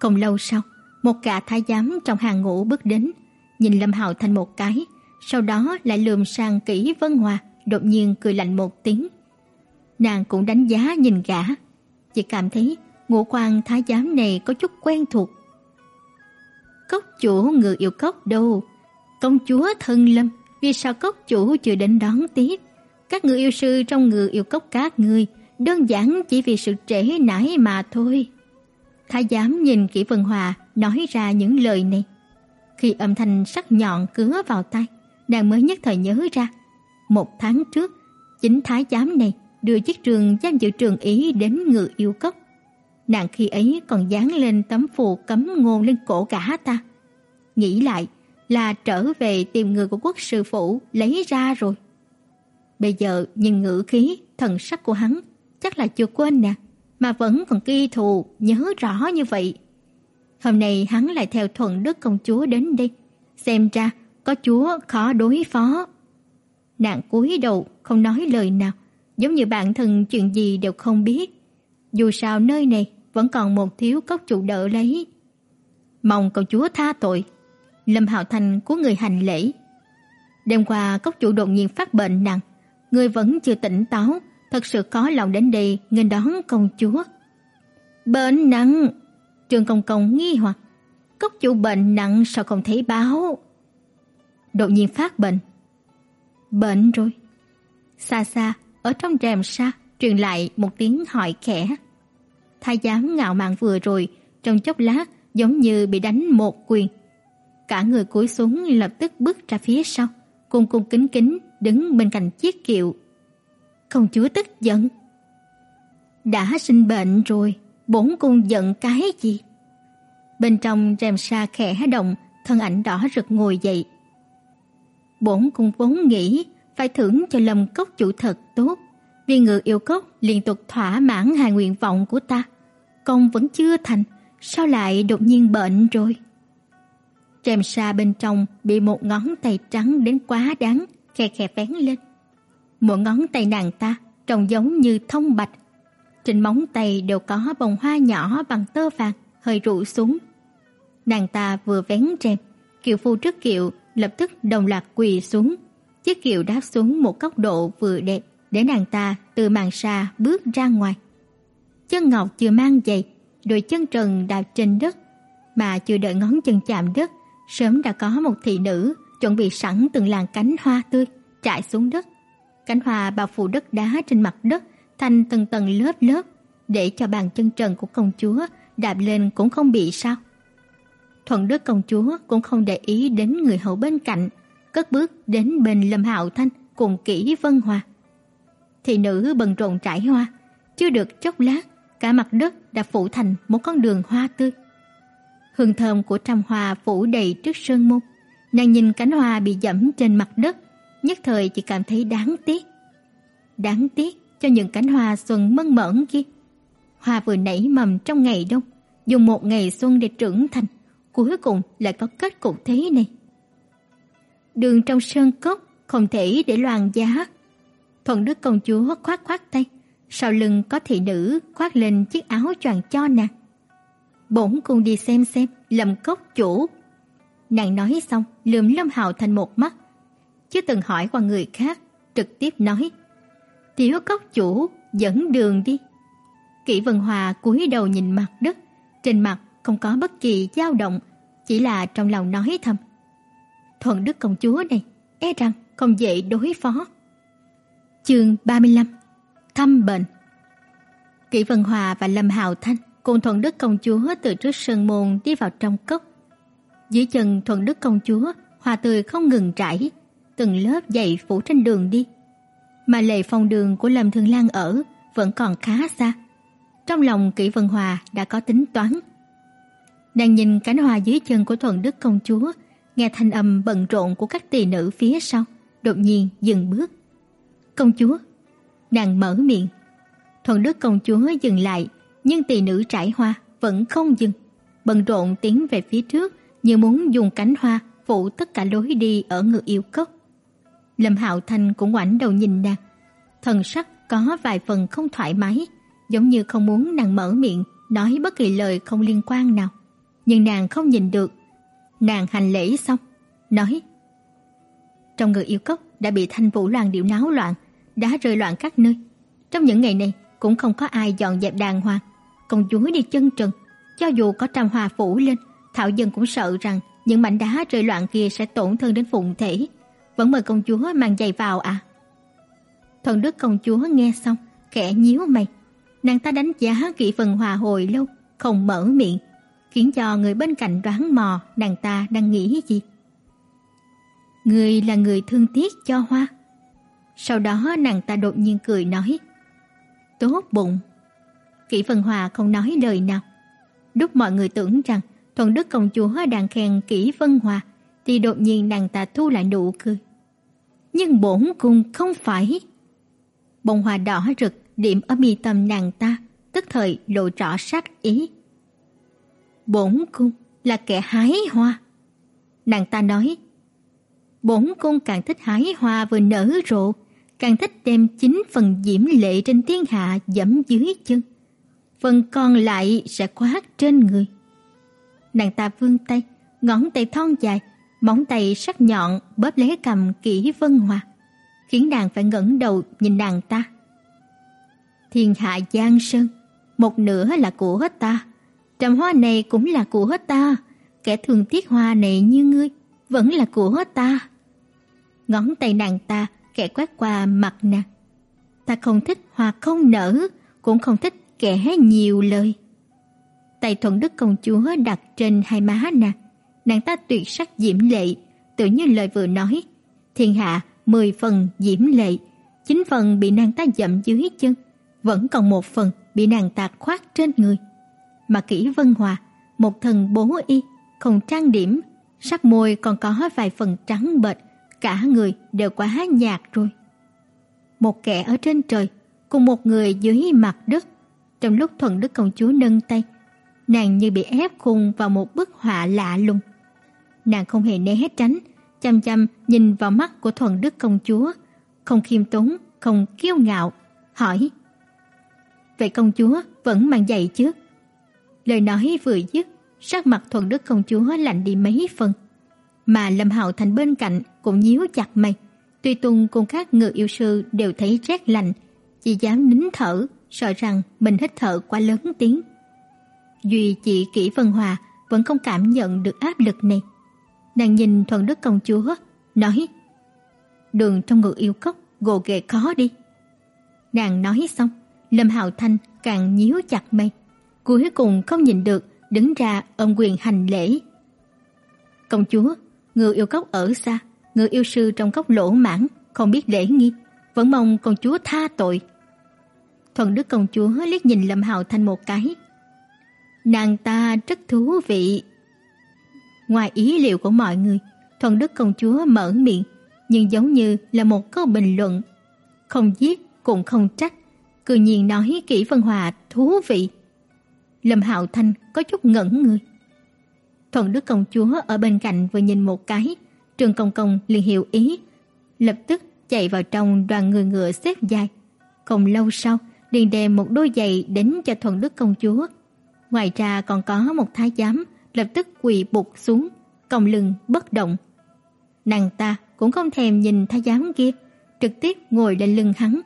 Không lâu sau, một gã thái giám trong hàng ngũ bước đến, nhìn Lâm Hạo Thành một cái, sau đó lại lườm sang kỹ Vân Hòa, đột nhiên cười lạnh một tiếng. Nàng cũng đánh giá nhìn gã, chỉ cảm thấy ngũ quan thái giám này có chút quen thuộc. Cốc chủ ngự yêu cốc đâu? Công chúa thân lâm, vì sao cốc chủ chưa đến đón tiếp? Các người yêu sư trong ngự yêu cốc các ngươi đơn giản chỉ vì sự trễ nải mà thôi. Thái giám nhìn Kỷ Vân Hòa nói ra những lời này. Khi âm thanh sắc nhọn cứa vào tai, nàng mới nhất thời nhớ ra. Một tháng trước, chính thái giám này đưa chiếc trường giam giữ trường ý đến ngự yêu cốc. Nàng khi ấy còn dán lên tấm phù cấm ngôn lên cổ cả ta. Nghĩ lại là trở về tìm người của quốc sư phủ lấy ra rồi. Bây giờ nhìn ngữ khí, thần sắc của hắn chắc là chưa quên nè, mà vẫn còn ghi thù, nhớ rõ như vậy. Hôm nay hắn lại theo thuận đức công chúa đến đây, xem ra có chúa khó đối phó. Nàng cúi đầu không nói lời nào, giống như bản thân chuyện gì đều không biết. Dù sao nơi này vẫn còn một thiếu cốc chủ đỡ lấy. Mong công chúa tha tội. Lâm Hạo Thành của người hành lễ. Đêm qua cốc chủ đột nhiên phát bệnh nặng, người vẫn chưa tỉnh táo, thật sự có lòng đến đây nghênh đón công chúa. Bệnh nặng, Trương Công Công nghi hoặc, cốc chủ bệnh nặng sao không thấy báo? Đột nhiên phát bệnh. Bệnh rồi. Xa xa, ở trong rèm sa truyền lại một tiếng hỏi khẽ. Thái giám ngạo mạn vừa rồi, trong chốc lát giống như bị đánh một quyền. Cả người cúi xuống lập tức bước ra phía sau, cung cung kính kính đứng bên cạnh chiếc kiệu. Công chúa tức giận. Đã sinh bệnh rồi, bổn cung giận cái gì? Bên trong rèm sa khẽ động, thân ảnh đỏ rực ngồi dậy. Bổn cung vốn nghĩ phải thưởng cho Lâm cốc chủ thật tốt, vì ngự yêu cốc liên tục thỏa mãn hai nguyện vọng của ta, công vẫn chưa thành, sao lại đột nhiên bệnh rồi? Rèm sa bên trong bị một ngón tay trắng đến quá đáng khe khe vén lên. Mỗi ngón tay nàng ta trông giống như thông bạch. Trên móng tay đều có bông hoa nhỏ bằng tơ vàng hơi rủ xuống. Nàng ta vừa vén rèm, kiều phu trước kiệu lập tức đồng loạt quỳ xuống. Chiếc kiệu đáp xuống một góc độ vừa đẹp để nàng ta từ màn sa bước ra ngoài. Chân ngọc chưa mang giày, đôi chân trần đạp trên đất, mà chưa đợi ngón chân chạm đất, sớm đã có một thị nữ chuẩn bị sẵn từng làn cánh hoa tươi trải xuống đất. Cánh hoa bao phủ đất đá trên mặt đất thành từng tầng lớp lớp để cho bàn chân trần của công chúa đạp lên cũng không bị sao. Thuận Đức công chúa cũng không để ý đến người hầu bên cạnh, cất bước đến bên Lâm Hạo Thanh cùng Kỷ Vân Hoa. Thị nữ bận rộn trải hoa, chưa được chốc lát, cả mặt đất đã phủ thành một con đường hoa tươi. Hương thơm của trăm hoa phủ đầy trước sơn môn. Nàng nhìn cánh hoa bị dẫm trên mặt đất, nhất thời chỉ cảm thấy đáng tiếc. Đáng tiếc cho những cánh hoa xuân mơn mởn kia. Hoa vừa nảy mầm trong ngày đông, dùng một ngày xuân để trưởng thành, cuối cùng lại có kết cục thế này. Đường trong sơn cốc không thể để loàn giá. Thuận Đức công chúa khoát khoát tay, sau lưng có thị nữ khoác lên chiếc áo choàng cho nàng. Bổn cung đi xem xem, Lâm cốc chủ. Nàng nói xong, lườm Lâm Hạo thành một mắt, chưa từng hỏi qua người khác, trực tiếp nói: "Tiểu cốc chủ, dẫn đường đi." Kỷ Vân Hòa cúi đầu nhìn mặt đất, trên mặt không có bất kỳ dao động, chỉ là trong lòng nói thầm: "Thuận Đức công chúa này, e rằng không dễ đối phó." Chương 35: Thăm bệnh. Kỷ Vân Hòa và Lâm Hạo Thanh cùng Thuận Đức công chúa từ trước sân môn đi vào trong cốc. Dưới chân Thuận Đức công chúa, hoa tươi không ngừng trải, từng lớp dày phủ trên đường đi. Mà lệ phong đường của Lâm thường Lan ở vẫn còn khá xa. Trong lòng Kỷ Vân Hòa đã có tính toán. Nàng nhìn cánh hoa dưới chân của Thuận Đức công chúa, nghe thanh âm bận rộn của các tỳ nữ phía sau, đột nhiên dừng bước. "Công chúa." Nàng mở miệng. Thuận Đức công chúa dừng lại, nhưng tỳ nữ trải hoa vẫn không dừng, bận rộn tiến về phía trước như muốn dùng cánh hoa phủ tất cả lối đi ở ngự yêu cốc. Lâm Hạo thành cũng ngoảnh đầu nhìn nàng, thần sắc có vài phần không thoải mái, giống như không muốn nàng mở miệng nói bất kỳ lời không liên quan nào. Nhưng nàng không nhìn được. Nàng hành lễ xong, nói: "Trong ngự yêu cốc đã bị Thanh Vũ Loan điệu náo loạn, đã rơi loạn các nơi. Trong những ngày này cũng không có ai dọn dẹp đàng hoàng, công chúa đi chân trần, cho dù có trăm hoa phủ lên, Thảo dân cũng sợ rằng những mảnh đá rơi loạn kia sẽ tổn thương đến phụng thể. Vẫn mời công chúa mang giày vào à? Thần đức công chúa nghe xong, khẽ nhíu mày. Nàng ta đánh giá kỹ phần hòa hồi lâu, không mở miệng, khiến cho người bên cạnh đoán mò nàng ta đang nghĩ gì. Người là người thương tiếc cho hoa. Sau đó nàng ta đột nhiên cười nói, tốt bụng. Kỷ Vân Hòa không nói lời nào. Lúc mọi người tưởng rằng Thuận Đức công chúa đang khen kỹ Vân Hòa, thì đột nhiên nàng ta thu lại nụ cười. Nhưng bổn cung không phải. Bông hoa đỏ rực điểm ở mi tâm nàng ta, tức thời lộ rõ sát ý. Bổn cung là kẻ hái hoa. Nàng ta nói, bổn cung càng thích hái hoa vừa nở rộ, càng thích đem chính phần diễm lệ trên thiên hạ dẫm dưới chân. Phần còn lại sẽ khoác trên người. Nàng ta vươn tay, ngón tay thon dài, móng tay sắc nhọn bóp lấy cầm kỹ Vân Hòa, khiến nàng phải ngẩng đầu nhìn nàng ta. Thiên hạ giang sơn, một nửa là của hết ta, trầm hoa này cũng là của hết ta, kẻ thường tiếc hoa này như ngươi vẫn là của hết ta. Ngón tay nàng ta kẻ quét qua mặt nàng. Ta không thích hoa không nở, cũng không thích kẻ nhiều lời. Tay thuận đức công chúa đặt trên hai má nàng. Nàng ta tuyệt sắc diễm lệ, tự như lời vừa nói. Thiên hạ mười phần diễm lệ, chín phần bị nàng ta dậm dưới chân, vẫn còn một phần bị nàng ta khoác trên người. Mà kỹ vân hòa, một thần bố y, không trang điểm, sắc môi còn có vài phần trắng bệch, cả người đều quá nhạt rồi. Một kẻ ở trên trời, cùng một người dưới mặt đất. Trong lúc thuần đức công chúa nâng tay, nàng như bị ép khung vào một bức họa lạ lùng. Nàng không hề né tránh, chăm chăm nhìn vào mắt của thuần đức công chúa, không khiêm tốn, không kiêu ngạo, hỏi: "Vậy công chúa vẫn mang giày chứ?" Lời nói vừa dứt, sắc mặt thuần đức công chúa lạnh đi mấy phần, mà Lâm Hạo Thành bên cạnh cũng nhíu chặt mày. Tuy Tùng cùng các ngự yêu sư đều thấy rét lạnh, chỉ dám nín thở, sợ rằng mình hít thở quá lớn tiếng. Duy chỉ Kỷ Vân Hòa vẫn không cảm nhận được áp lực này. Nàng nhìn Thuần Đức công chúa, nói: "Đường trong ngực yêu cốc gồ ghề khó đi." Nàng nói xong, Lâm Hạo Thanh càng nhíu chặt mày, cuối cùng không nhìn được, đứng ra ôm quyền hành lễ. "Công chúa, ngự yêu cốc ở xa, ngự yêu sư trong cốc lỗ mãn, không biết lễ nghi, vẫn mong công chúa tha tội." Thuần Đức công chúa liếc nhìn Lâm Hạo Thanh một cái. Nàng ta rất thú vị. Ngoài ý liệu của mọi người, Thuần Đức công chúa mở miệng, nhưng giống như là một câu bình luận, không giết cũng không trách, cười nhiên nói kỹ phân hòa thú vị. Lâm Hạo Thanh có chút ngẩn người. Thuần Đức công chúa ở bên cạnh vừa nhìn một cái, Trường Công Công liền hiểu ý, lập tức chạy vào trong đoàn người ngựa xếp dài. Không lâu sau, liền đem một đôi giày đến cho Thuần Đức công chúa. Ngoài ra còn có một thái giám lập tức quỳ bục xuống, còng lưng bất động. Nàng ta cũng không thèm nhìn thái giám kia, trực tiếp ngồi lên lưng hắn.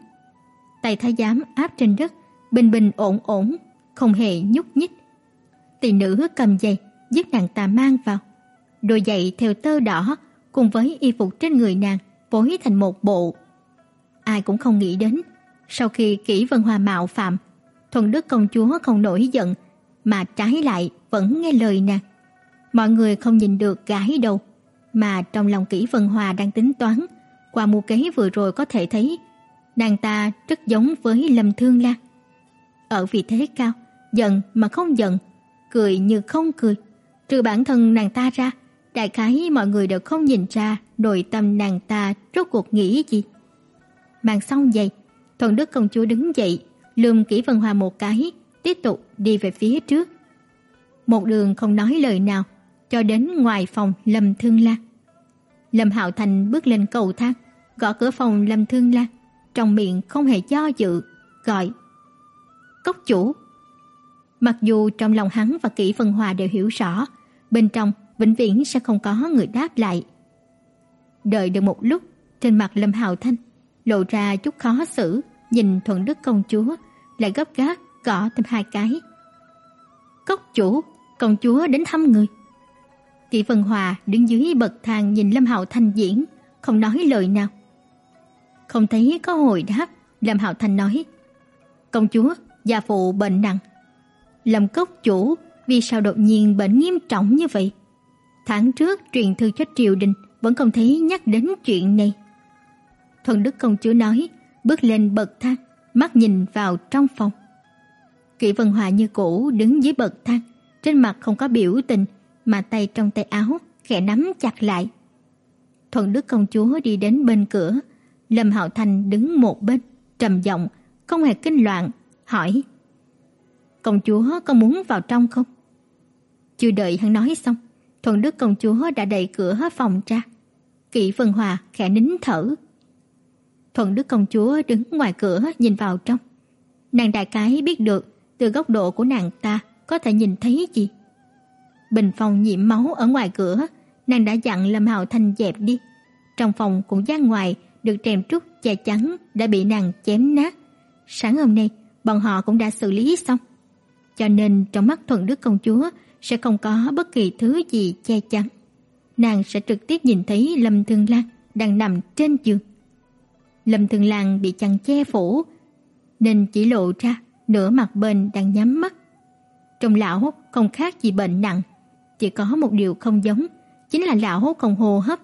Tay thái giám áp trên đất, bình bình ổn ổn, không hề nhúc nhích. Tỷ nữ cầm giày giúp nàng ta mang vào. Đôi giày theo tơ đỏ cùng với y phục trên người nàng phối thành một bộ. Ai cũng không nghĩ đến sau khi Kỷ Vân Hoa mạo phạm, Thuần Đức công chúa không nổi giận, mà trái lại vẫn nghe lời nàng. Mọi người không nhìn được gái đâu, mà trong lòng Kỷ Vân hòa đang tính toán, qua mưu kế vừa rồi có thể thấy, nàng ta rất giống với Lâm Thương Lan. Ở vị thế cao, giận mà không giận, cười như không cười, trừ bản thân nàng ta ra, đại khái mọi người đều không nhìn ra nội tâm nàng ta rốt cuộc nghĩ gì. màn xong giày, Thuần Đức công chúa đứng dậy, lườm Kỷ Vân hòa một cái, tiếp tục đi về phía trước. Một đường không nói lời nào, cho đến ngoài phòng Lâm Thương Lan. Lâm Hạo Thành bước lên cầu thang, gõ cửa phòng Lâm Thương Lan, trong miệng không hề do dự, gọi: "Cốc chủ." Mặc dù trong lòng hắn và Kỷ Vân Hòa đều hiểu rõ, bên trong vĩnh viễn sẽ không có người đáp lại. Đợi được một lúc, trên mặt Lâm Hạo Thanh lộ ra chút khó xử, nhìn Thuận Đức công chúa, lại gấp gáp gõ thêm hai cái. "Cốc chủ, công chúa đến thăm người." Kỷ Vân Hòa đứng dưới bậc thang nhìn Lâm Hạo thành diễn, không nói lời nào. Không thấy có hồi đáp, Lâm Hạo thành nói: "Công chúa, gia phụ bệnh nặng." Lâm cốc chủ, vì sao đột nhiên bệnh nghiêm trọng như vậy? Tháng trước truyền thư cho triều đình vẫn không thấy nhắc đến chuyện này. Thuần Đức công chúa nói, bước lên bậc thang, mắt nhìn vào trong phòng. Kỷ Vân Hòa như cũ đứng dưới bậc thang, trên mặt không có biểu tình, mà tay trong tay áo khẽ nắm chặt lại. thuận Đức công chúa đi đến bên cửa, Lâm Hạo Thành đứng một bên, trầm giọng, không hề kinh loạn, hỏi: "Công chúa có muốn vào trong không?" Chưa đợi hắn nói xong, thuận Đức công chúa đã đẩy cửa phòng ra. Kỷ Vân Hòa khẽ nín thở, Thuận Đức công chúa đứng ngoài cửa nhìn vào trong. Nàng đại cái biết được từ góc độ của nàng ta có thể nhìn thấy gì. Bình phòng nhiễm máu ở ngoài cửa, nàng đã dặn Lâm Hạo Thanh dẹp đi. Trong phòng cũng ra ngoài được rèm trúc che chắn đã bị nàng chém nát. Sáng hôm nay, bọn họ cũng đã xử lý xong. Cho nên trong mắt Thuận Đức công chúa, sẽ không có bất kỳ thứ gì che chắn. Nàng sẽ trực tiếp nhìn thấy Lâm Thương Lan đang nằm trên giường. Lâm Thương Lan bị chăn che phủ nên chỉ lộ ra nửa mặt bên đang nhắm mắt. Trong lão không khác gì bệnh nặng, chỉ có một điều không giống, chính là lão không hô hấp.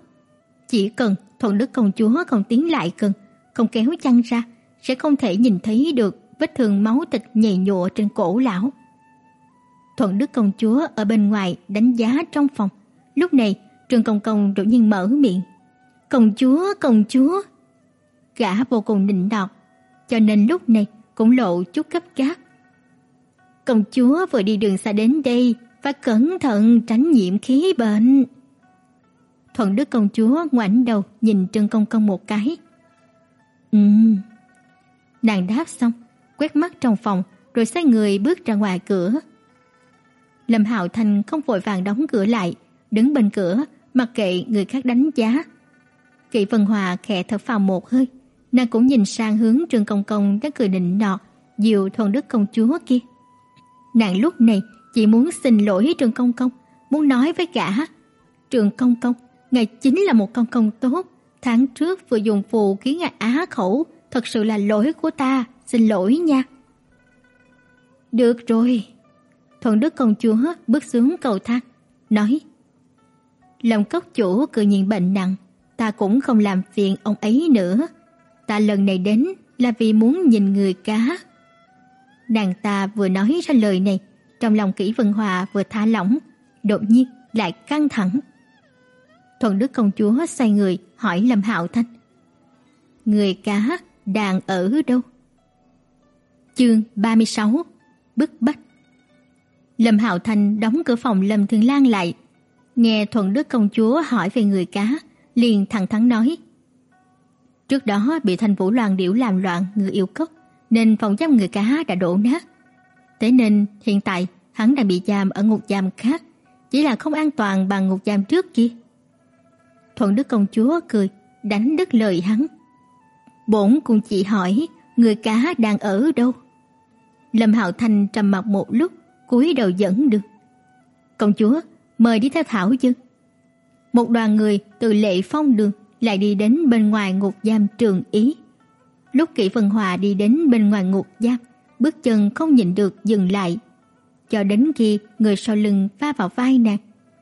Chỉ cần Thuận Đức công chúa không tiến lại gần, không kéo chăn ra, sẽ không thể nhìn thấy được vết thương máu thịt nhầy nhụa trên cổ lão. Thuận Đức công chúa ở bên ngoài đánh giá trong phòng. Lúc này, Trương Công Công đột nhiên mở miệng. "Công chúa, công chúa." Gã vô cùng nịnh nọt, cho nên lúc này cũng lộ chút gấp gáp. "Công chúa vừa đi đường xa đến đây, phải cẩn thận tránh nhiễm khí bệnh." Thuận Đức công chúa ngoảnh đầu nhìn Trương Công Công một cái. "Ừm." Nàng đáp xong, quét mắt trong phòng rồi xoay người bước ra ngoài cửa. Lâm Hạo Thành không vội vàng đóng cửa lại, đứng bên cửa, mặc kệ người khác đánh giá. Kỷ Vân Hòa khẽ thở phào một hơi, nàng cũng nhìn sang hướng Trương Công Công đang cười nịnh nọt, dịu thuần đức công chúa kia. Nàng lúc này chỉ muốn xin lỗi Trương Công Công, muốn nói với gã, "Trương Công Công, ngài chính là một công công tốt, tháng trước vừa dùng phù khiến ngài á khẩu, thật sự là lỗi của ta, xin lỗi nha." Được rồi, Thuận Đức công chúa bước xuống cầu thang, nói: "Lòng cốc chủ cự nhiên bệnh nặng, ta cũng không làm phiền ông ấy nữa. Ta lần này đến là vì muốn nhìn người cá." Nàng ta vừa nói ra lời này, trong lòng Kỷ Vân Hòa vừa thả lỏng, đột nhiên lại căng thẳng. thuần Đức công chúa xoay người hỏi Lâm Hạo Thanh: "Người cá đang ở đâu?" Chương 36: Bức bách Lâm Hạo Thành đóng cửa phòng Lâm Thường Lan lại, nghe thuần Đức công chúa hỏi về người cá, liền thẳng thắn nói: Trước đó bị Thanh Vũ Loan điểu làm loạn người yêu cốc, nên phòng giam người cá đã đổ nát. Thế nên hiện tại hắn đang bị giam ở ngục giam khác, chỉ là không an toàn bằng ngục giam trước kia. Thuận Đức công chúa cười, đánh đứt lời hắn. Bổn cùng chị hỏi, người cá đang ở đâu? Lâm Hạo Thành trầm mặc một lúc, cúi đầu dẫn đường. "Công chúa, mời đi theo Thảo chứ." Một đoàn người từ Lệ Phong đường lại đi đến bên ngoài ngục giam Trường Ý. Lúc Kỷ Vân Hòa đi đến bên ngoài ngục giam, bước chân không nhịn được dừng lại. Cho đến khi người sau lưng va vào vai nàng,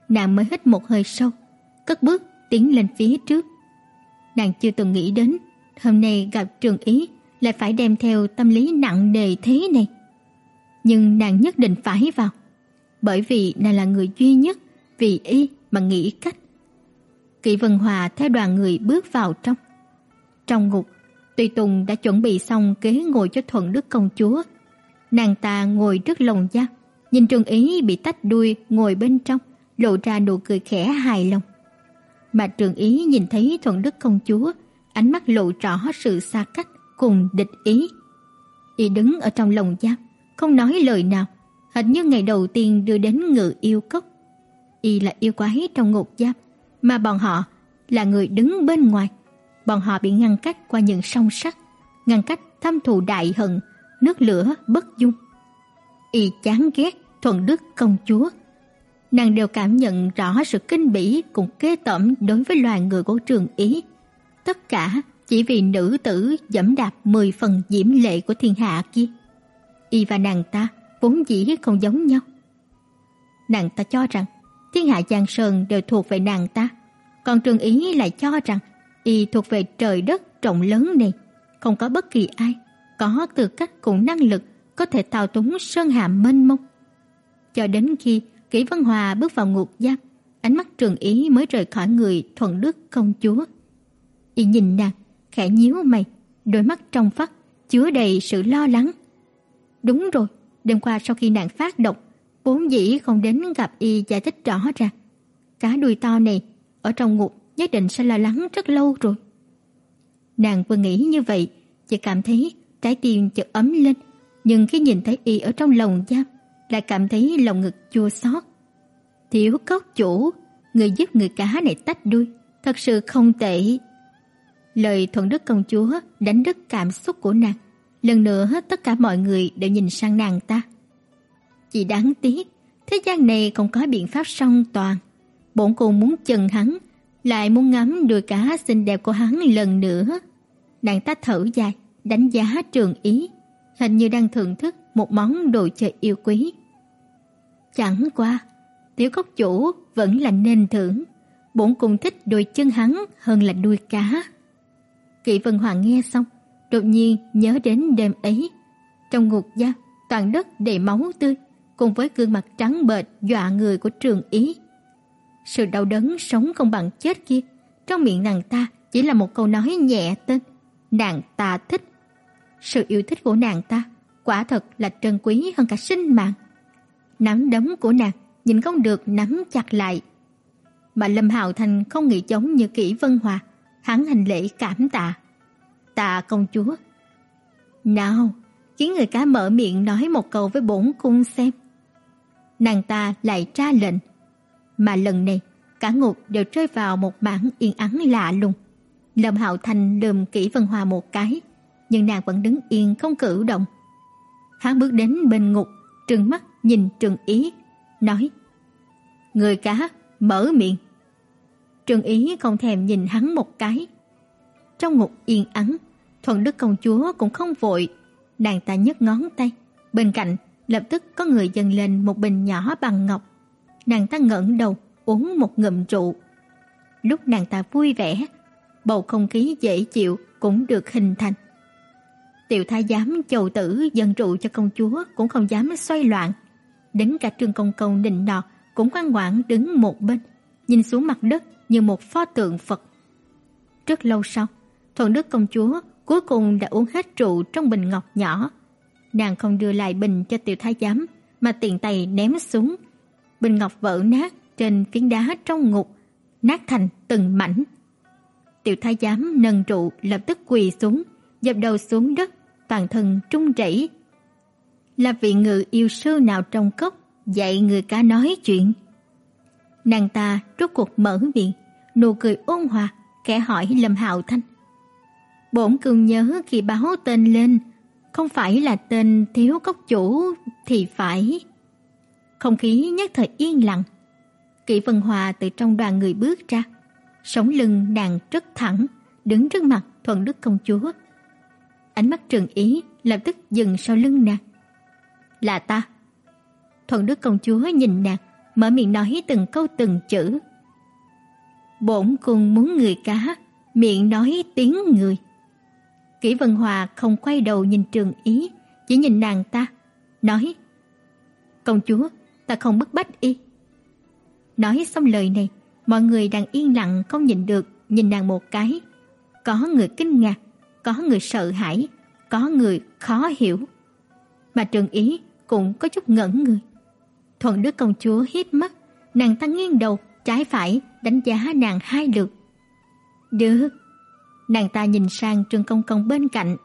nàng mới hít một hơi sâu, cất bước tiến lên phía trước. Nàng chưa từng nghĩ đến hôm nay gặp Trường Ý lại phải đem theo tâm lý nặng nề thế này nhưng nàng nhất định phải vào, bởi vì nàng là người duy nhất vì y mà nghĩ cách. Kỷ Vân Hòa theo đoàn người bước vào trong. Trong ngục, Tùy Tùng đã chuẩn bị xong ghế ngồi cho Thuận Đức công chúa. Nàng ta ngồi trước lồng giam, nhìn Trương Ý bị tách đuôi ngồi bên trong, lộ ra nụ cười khẽ hài lòng. Mà Trường Ý nhìn thấy Thuận Đức công chúa, ánh mắt lộ rõ sự xa cách cùng địch ý. Y đứng ở trong lồng giam, không nói lời nào, hệt như ngày đầu tiên đưa đến ngự yêu cốc. Y là yêu quái trong ngục giam, mà bọn họ là người đứng bên ngoài. Bọn họ bị ngăn cách qua những song sắt, ngăn cách thâm thù đại hận, nước lửa bất dung. Y chán ghét thuần đức công chúa. Nàng đều cảm nhận rõ sự kinh bỉ cùng kế tẩm đối với loài người của trường Ý. Tất cả chỉ vì nữ tử dẫm đạp mười phần diễm lệ của thiên hạ kia y và nàng ta vốn dĩ không giống nhau. Nàng ta cho rằng thiên hạ Giang Sơn đều thuộc về nàng ta, còn Trương Ý lại cho rằng y thuộc về trời đất rộng lớn này, không có bất kỳ ai có tư cách cùng năng lực có thể thao túng sơn hà mênh mông. Cho đến khi Kỷ Văn Hòa bước vào ngục giam, ánh mắt Trường Ý mới rời khỏi người thuận đức công chúa. Y nhìn nàng, khẽ nhíu mày, đôi mắt trong vắt chứa đầy sự lo lắng. Đúng rồi, đêm qua sau khi nàng phát độc, vốn dĩ không đến gặp y giải thích rõ ràng. Cá đuôi to này ở trong ngục nhất định sẽ lo lắng rất lâu rồi. Nàng vừa nghĩ như vậy, chỉ cảm thấy trái tim chợt ấm lên, nhưng khi nhìn thấy y ở trong lồng giam, lại cảm thấy lòng ngực chua xót. Thiếu cốc chủ, người giúp người cá này tách đuôi, thật sự không tệ. Lời thuận đức công chúa đánh đứt cảm xúc của nàng. Lần nữa hết tất cả mọi người đều nhìn sang nàng ta. Chỉ đáng tiếc, Thế gian này không có biện pháp song toàn. Bổn cùng muốn chừng hắn, lại muốn ngắm đôi cá xinh đẹp của hắn lần nữa. Nàng ta thở dài, đánh giá trường ý, hình như đang thưởng thức một món đồ chơi yêu quý. Chẳng qua, tiểu cốc chủ vẫn là nên thưởng, bổn cùng thích đôi chân hắn hơn là đuôi cá. Kỵ Vân Hoàng nghe xong, đột nhiên nhớ đến đêm ấy, trong ngục giam, toàn đất đầy máu tươi, cùng với gương mặt trắng bệch dọa người của Trường Ý. Sự đau đớn sống không bằng chết kia, trong miệng nàng ta chỉ là một câu nói nhẹ tên, nàng ta thích. Sự yêu thích của nàng ta quả thật là trân quý hơn cả sinh mạng. Nắm đấm của nàng nhìn không được nắm chặt lại. Mà Lâm Hạo Thành không nghĩ giống như Kỷ Vân Hòa, hắn hành lễ cảm tạ. Tạ công chúa. Nào, khiến người cá mở miệng nói một câu với bổn cung xem. Nàng ta lại ra lệnh, mà lần này cả ngục đều rơi vào một bản yên ắng lạ lùng. Lâm Hạo Thành lườm Kỷ Vân Hòa một cái, nhưng nàng vẫn đứng yên không cử động. Hắn bước đến bên ngục, trừng mắt nhìn Trừng Ý, nói: "Người cá, mở miệng." Trừng Ý không thèm nhìn hắn một cái. Trong ngục yên ắng, Thuận Đức công chúa cũng không vội, nàng ta nhấc ngón tay, bên cạnh lập tức có người dâng lên một bình nhỏ bằng ngọc. Nàng ta ngẩng đầu, uống một ngụm rượu. Lúc nàng ta vui vẻ, bầu không khí dễ chịu cũng được hình thành. Tiểu thái giám chầu tử dâng rượu cho công chúa cũng không dám xoay loạn. Đến cả Trương Công Công nịnh nọt cũng ngoan ngoãn đứng một bên, nhìn xuống mặt đất như một pho tượng Phật. Rất lâu sau, Thuận Đức công chúa cuối cùng đã uống hết rượu trong bình ngọc nhỏ. Nàng không đưa lại bình cho tiểu thái giám, mà tiện tay ném xuống. Bình ngọc vỡ nát trên phiến đá trong ngục, nát thành từng mảnh. Tiểu thái giám nâng trụ lập tức quỳ xuống, dập đầu xuống đất, toàn thân trung rẩy. Là vị ngự yêu sư nào trong cốc dạy người cá nói chuyện. Nàng ta rốt cuộc mở miệng, nụ cười ôn hòa, kẻ hỏi Lâm Hạo Thanh. Bổn cương nhớ khi báo tên lên, không phải là tên thiếu cốc chủ thì phải. Không khí nhất thời yên lặng. Kỷ Vân Hòa từ trong đoàn người bước ra, sống lưng nàng rất thẳng, đứng trước mặt Thuận Đức công chúa. Ánh mắt Trừng Ý lập tức dừng sau lưng nàng. "Là ta." Thuận Đức công chúa nhìn nàng, mở miệng nói từng câu từng chữ. "Bổn cung muốn người cá, miệng nói tiếng người." Kỷ Vân Hòa không quay đầu nhìn Trường Ý, chỉ nhìn nàng ta, nói: "Công chúa, ta không bức bách y." Nói xong lời này, mọi người đang yên lặng không nhìn được, nhìn nàng một cái. Có người kinh ngạc, có người sợ hãi, có người khó hiểu. Mà Trường Ý cũng có chút ngẩn người. Thuận Đức công chúa híp mắt, nàng ta nghiêng đầu trái phải đánh giá nàng hai lượt. "Được." Nàng ta nhìn sang Trương Công Công bên cạnh.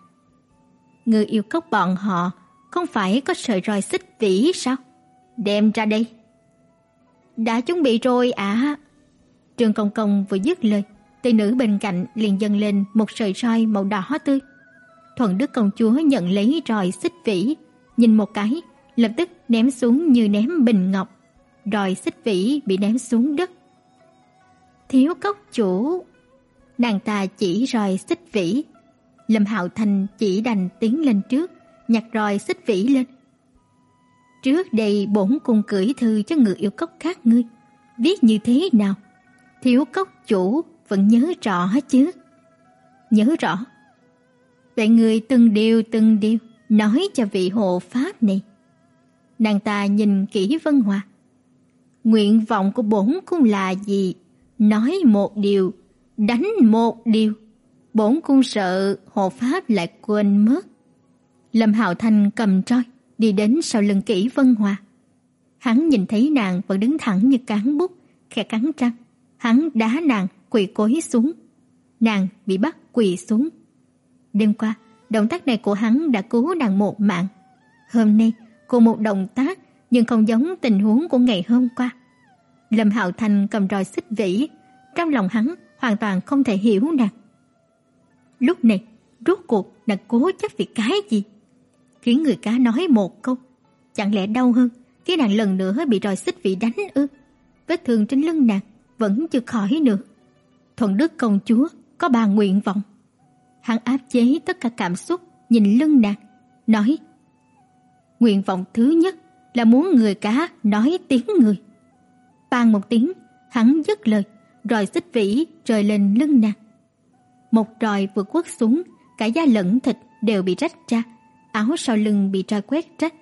Người yêu cốc bọn họ không phải có sợi roi xích vĩ sao? Đem ra đây. Đã chuẩn bị rồi ạ. À. Trương Công Công vừa dứt lời, tỷ nữ bên cạnh liền dâng lên một sợi roi màu đỏ tươi. Thuận Đức công chúa nhận lấy roi xích vĩ, nhìn một cái, lập tức ném xuống như ném bình ngọc. Roi xích vĩ bị ném xuống đất. Thiếu cốc chủ, nàng ta chỉ roi xích vĩ. Lâm Hạo Thành chỉ đành tiến lên trước, nhặt roi xích vĩ lên. Trước đây bổn cung gửi thư cho người yêu cốc khác ngươi, viết như thế nào? Thiếu cốc chủ vẫn nhớ rõ chứ? Nhớ rõ. Vậy người từng điều từng điều nói cho vị hộ pháp này. Nàng ta nhìn kỹ Vân hoa. Nguyện vọng của bổn cung là gì? Nói một điều đánh một điều, bổn cung sợ hộ pháp lại quên mất. Lâm Hạo Thành cầm roi, đi đến sau lưng Kỷ Vân Hòa. Hắn nhìn thấy nàng vẫn đứng thẳng như cán bút, khẽ cắn răng, hắn đá nàng quỳ cối xuống. Nàng bị bắt quỳ xuống. Đêm qua, động tác này của hắn đã cứu nàng một mạng. Hôm nay, cùng một động tác nhưng không giống tình huống của ngày hôm qua. Lâm Hạo Thành cầm roi xích vĩ, trong lòng hắn hoàn toàn không thể hiểu nàng. Lúc này, rốt cuộc nàng cố chấp vì cái gì? Khiến người cá nói một câu, chẳng lẽ đau hơn khi nàng lần nữa bị roi xích vị đánh ư? Vết thương trên lưng nàng vẫn chưa khỏi nữa. Thuận Đức công chúa có ba nguyện vọng. Hắn áp chế tất cả cảm xúc, nhìn lưng nàng, nói: "Nguyện vọng thứ nhất là muốn người cá nói tiếng người." Bang một tiếng, hắn dứt lời, roi xích vĩ rơi lên lưng nàng. Một roi vừa quất xuống, cả da lẫn thịt đều bị rách ra, áo sau lưng bị roi quét rách.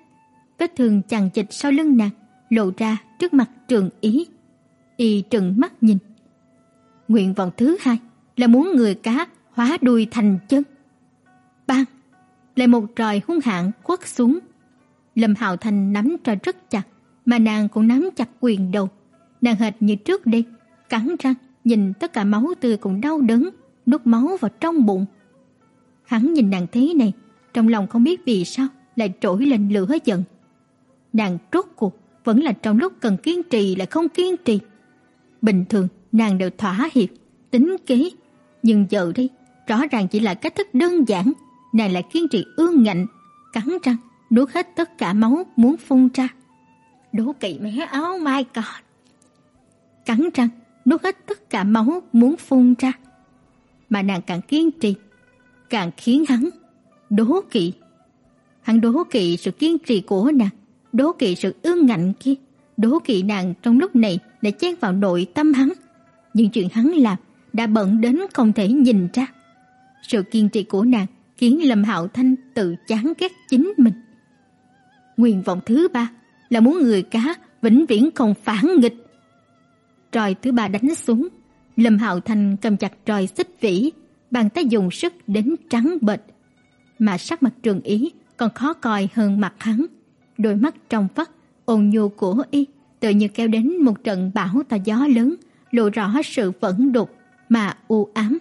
Vết thương chằng chịt sau lưng nàng lộ ra trước mặt Trường Ý. Y trừng mắt nhìn. Nguyện vọng thứ hai là muốn người cá hóa đuôi thành chân. Bang, lại một roi hung hãn quất xuống. Lâm Hạo Thành nắm roi rất chặt, mà nàng cũng nắm chặt quyền đầu. Nàng hệt như trước đây, cắn răng, nhìn tất cả máu tươi cũng đau đớn, nuốt máu vào trong bụng. Hắn nhìn nàng thế này, trong lòng không biết vì sao lại trỗi lên lửa giận. Nàng rốt cuộc vẫn là trong lúc cần kiên trì lại không kiên trì. Bình thường nàng đều thỏa hiệp, tính kế, nhưng giờ đây rõ ràng chỉ là cách thức đơn giản, nàng lại kiên trì ương ngạnh, cắn răng nuốt hết tất cả máu muốn phun ra. Đố kỵ mẹ áo oh my god. Cắn răng nuốt hết tất cả máu muốn phun ra. Mà nàng càng kiên trì, càng khiến hắn đố kỵ. Hắn đố kỵ sự kiên trì của nàng, đố kỵ sự ương ngạnh kia, đố kỵ nàng trong lúc này đã chen vào nội tâm hắn. Những chuyện hắn làm đã bận đến không thể nhìn ra. Sự kiên trì của nàng khiến Lâm Hạo Thanh tự chán ghét chính mình. Nguyện vọng thứ ba là muốn người cá vĩnh viễn không phản nghịch. Roi thứ ba đánh xuống, Lâm Hạo thành cầm chặt roi xích vĩ, bàn tay dùng sức đến trắng bệch, mà sắc mặt Trường Ý còn khó coi hơn mặt hắn. Đôi mắt trong vắt, ôn nhu của y tự như kéo đến một trận bão tà gió lớn, lộ rõ sự phẫn đục mà u ám.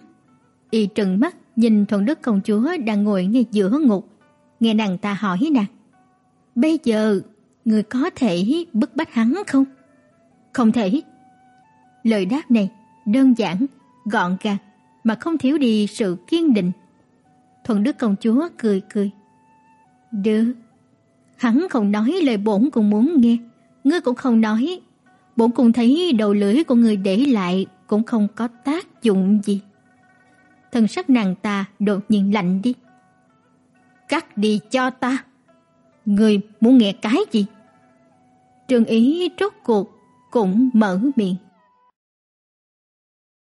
Y trừng mắt nhìn Thuận Đức công chúa đang ngồi ngay giữa ngục, nghe nàng ta hỏi nàng: "Bây giờ người có thể bức bách hắn không?" "Không thể." Lời đáp này đơn giản, gọn gàng mà không thiếu đi sự kiên định. Thuận Đức công chúa cười cười. "Được." Hắn không nói lời bổn cũng muốn nghe, ngươi cũng không nói. Bổn cũng thấy đầu lưỡi của người để lại cũng không có tác dụng gì. Thần sắc nàng ta đột nhiên lạnh đi. Cắt đi cho ta. Ngươi muốn nghe cái gì? Trường ý rốt cuộc cũng mở miệng.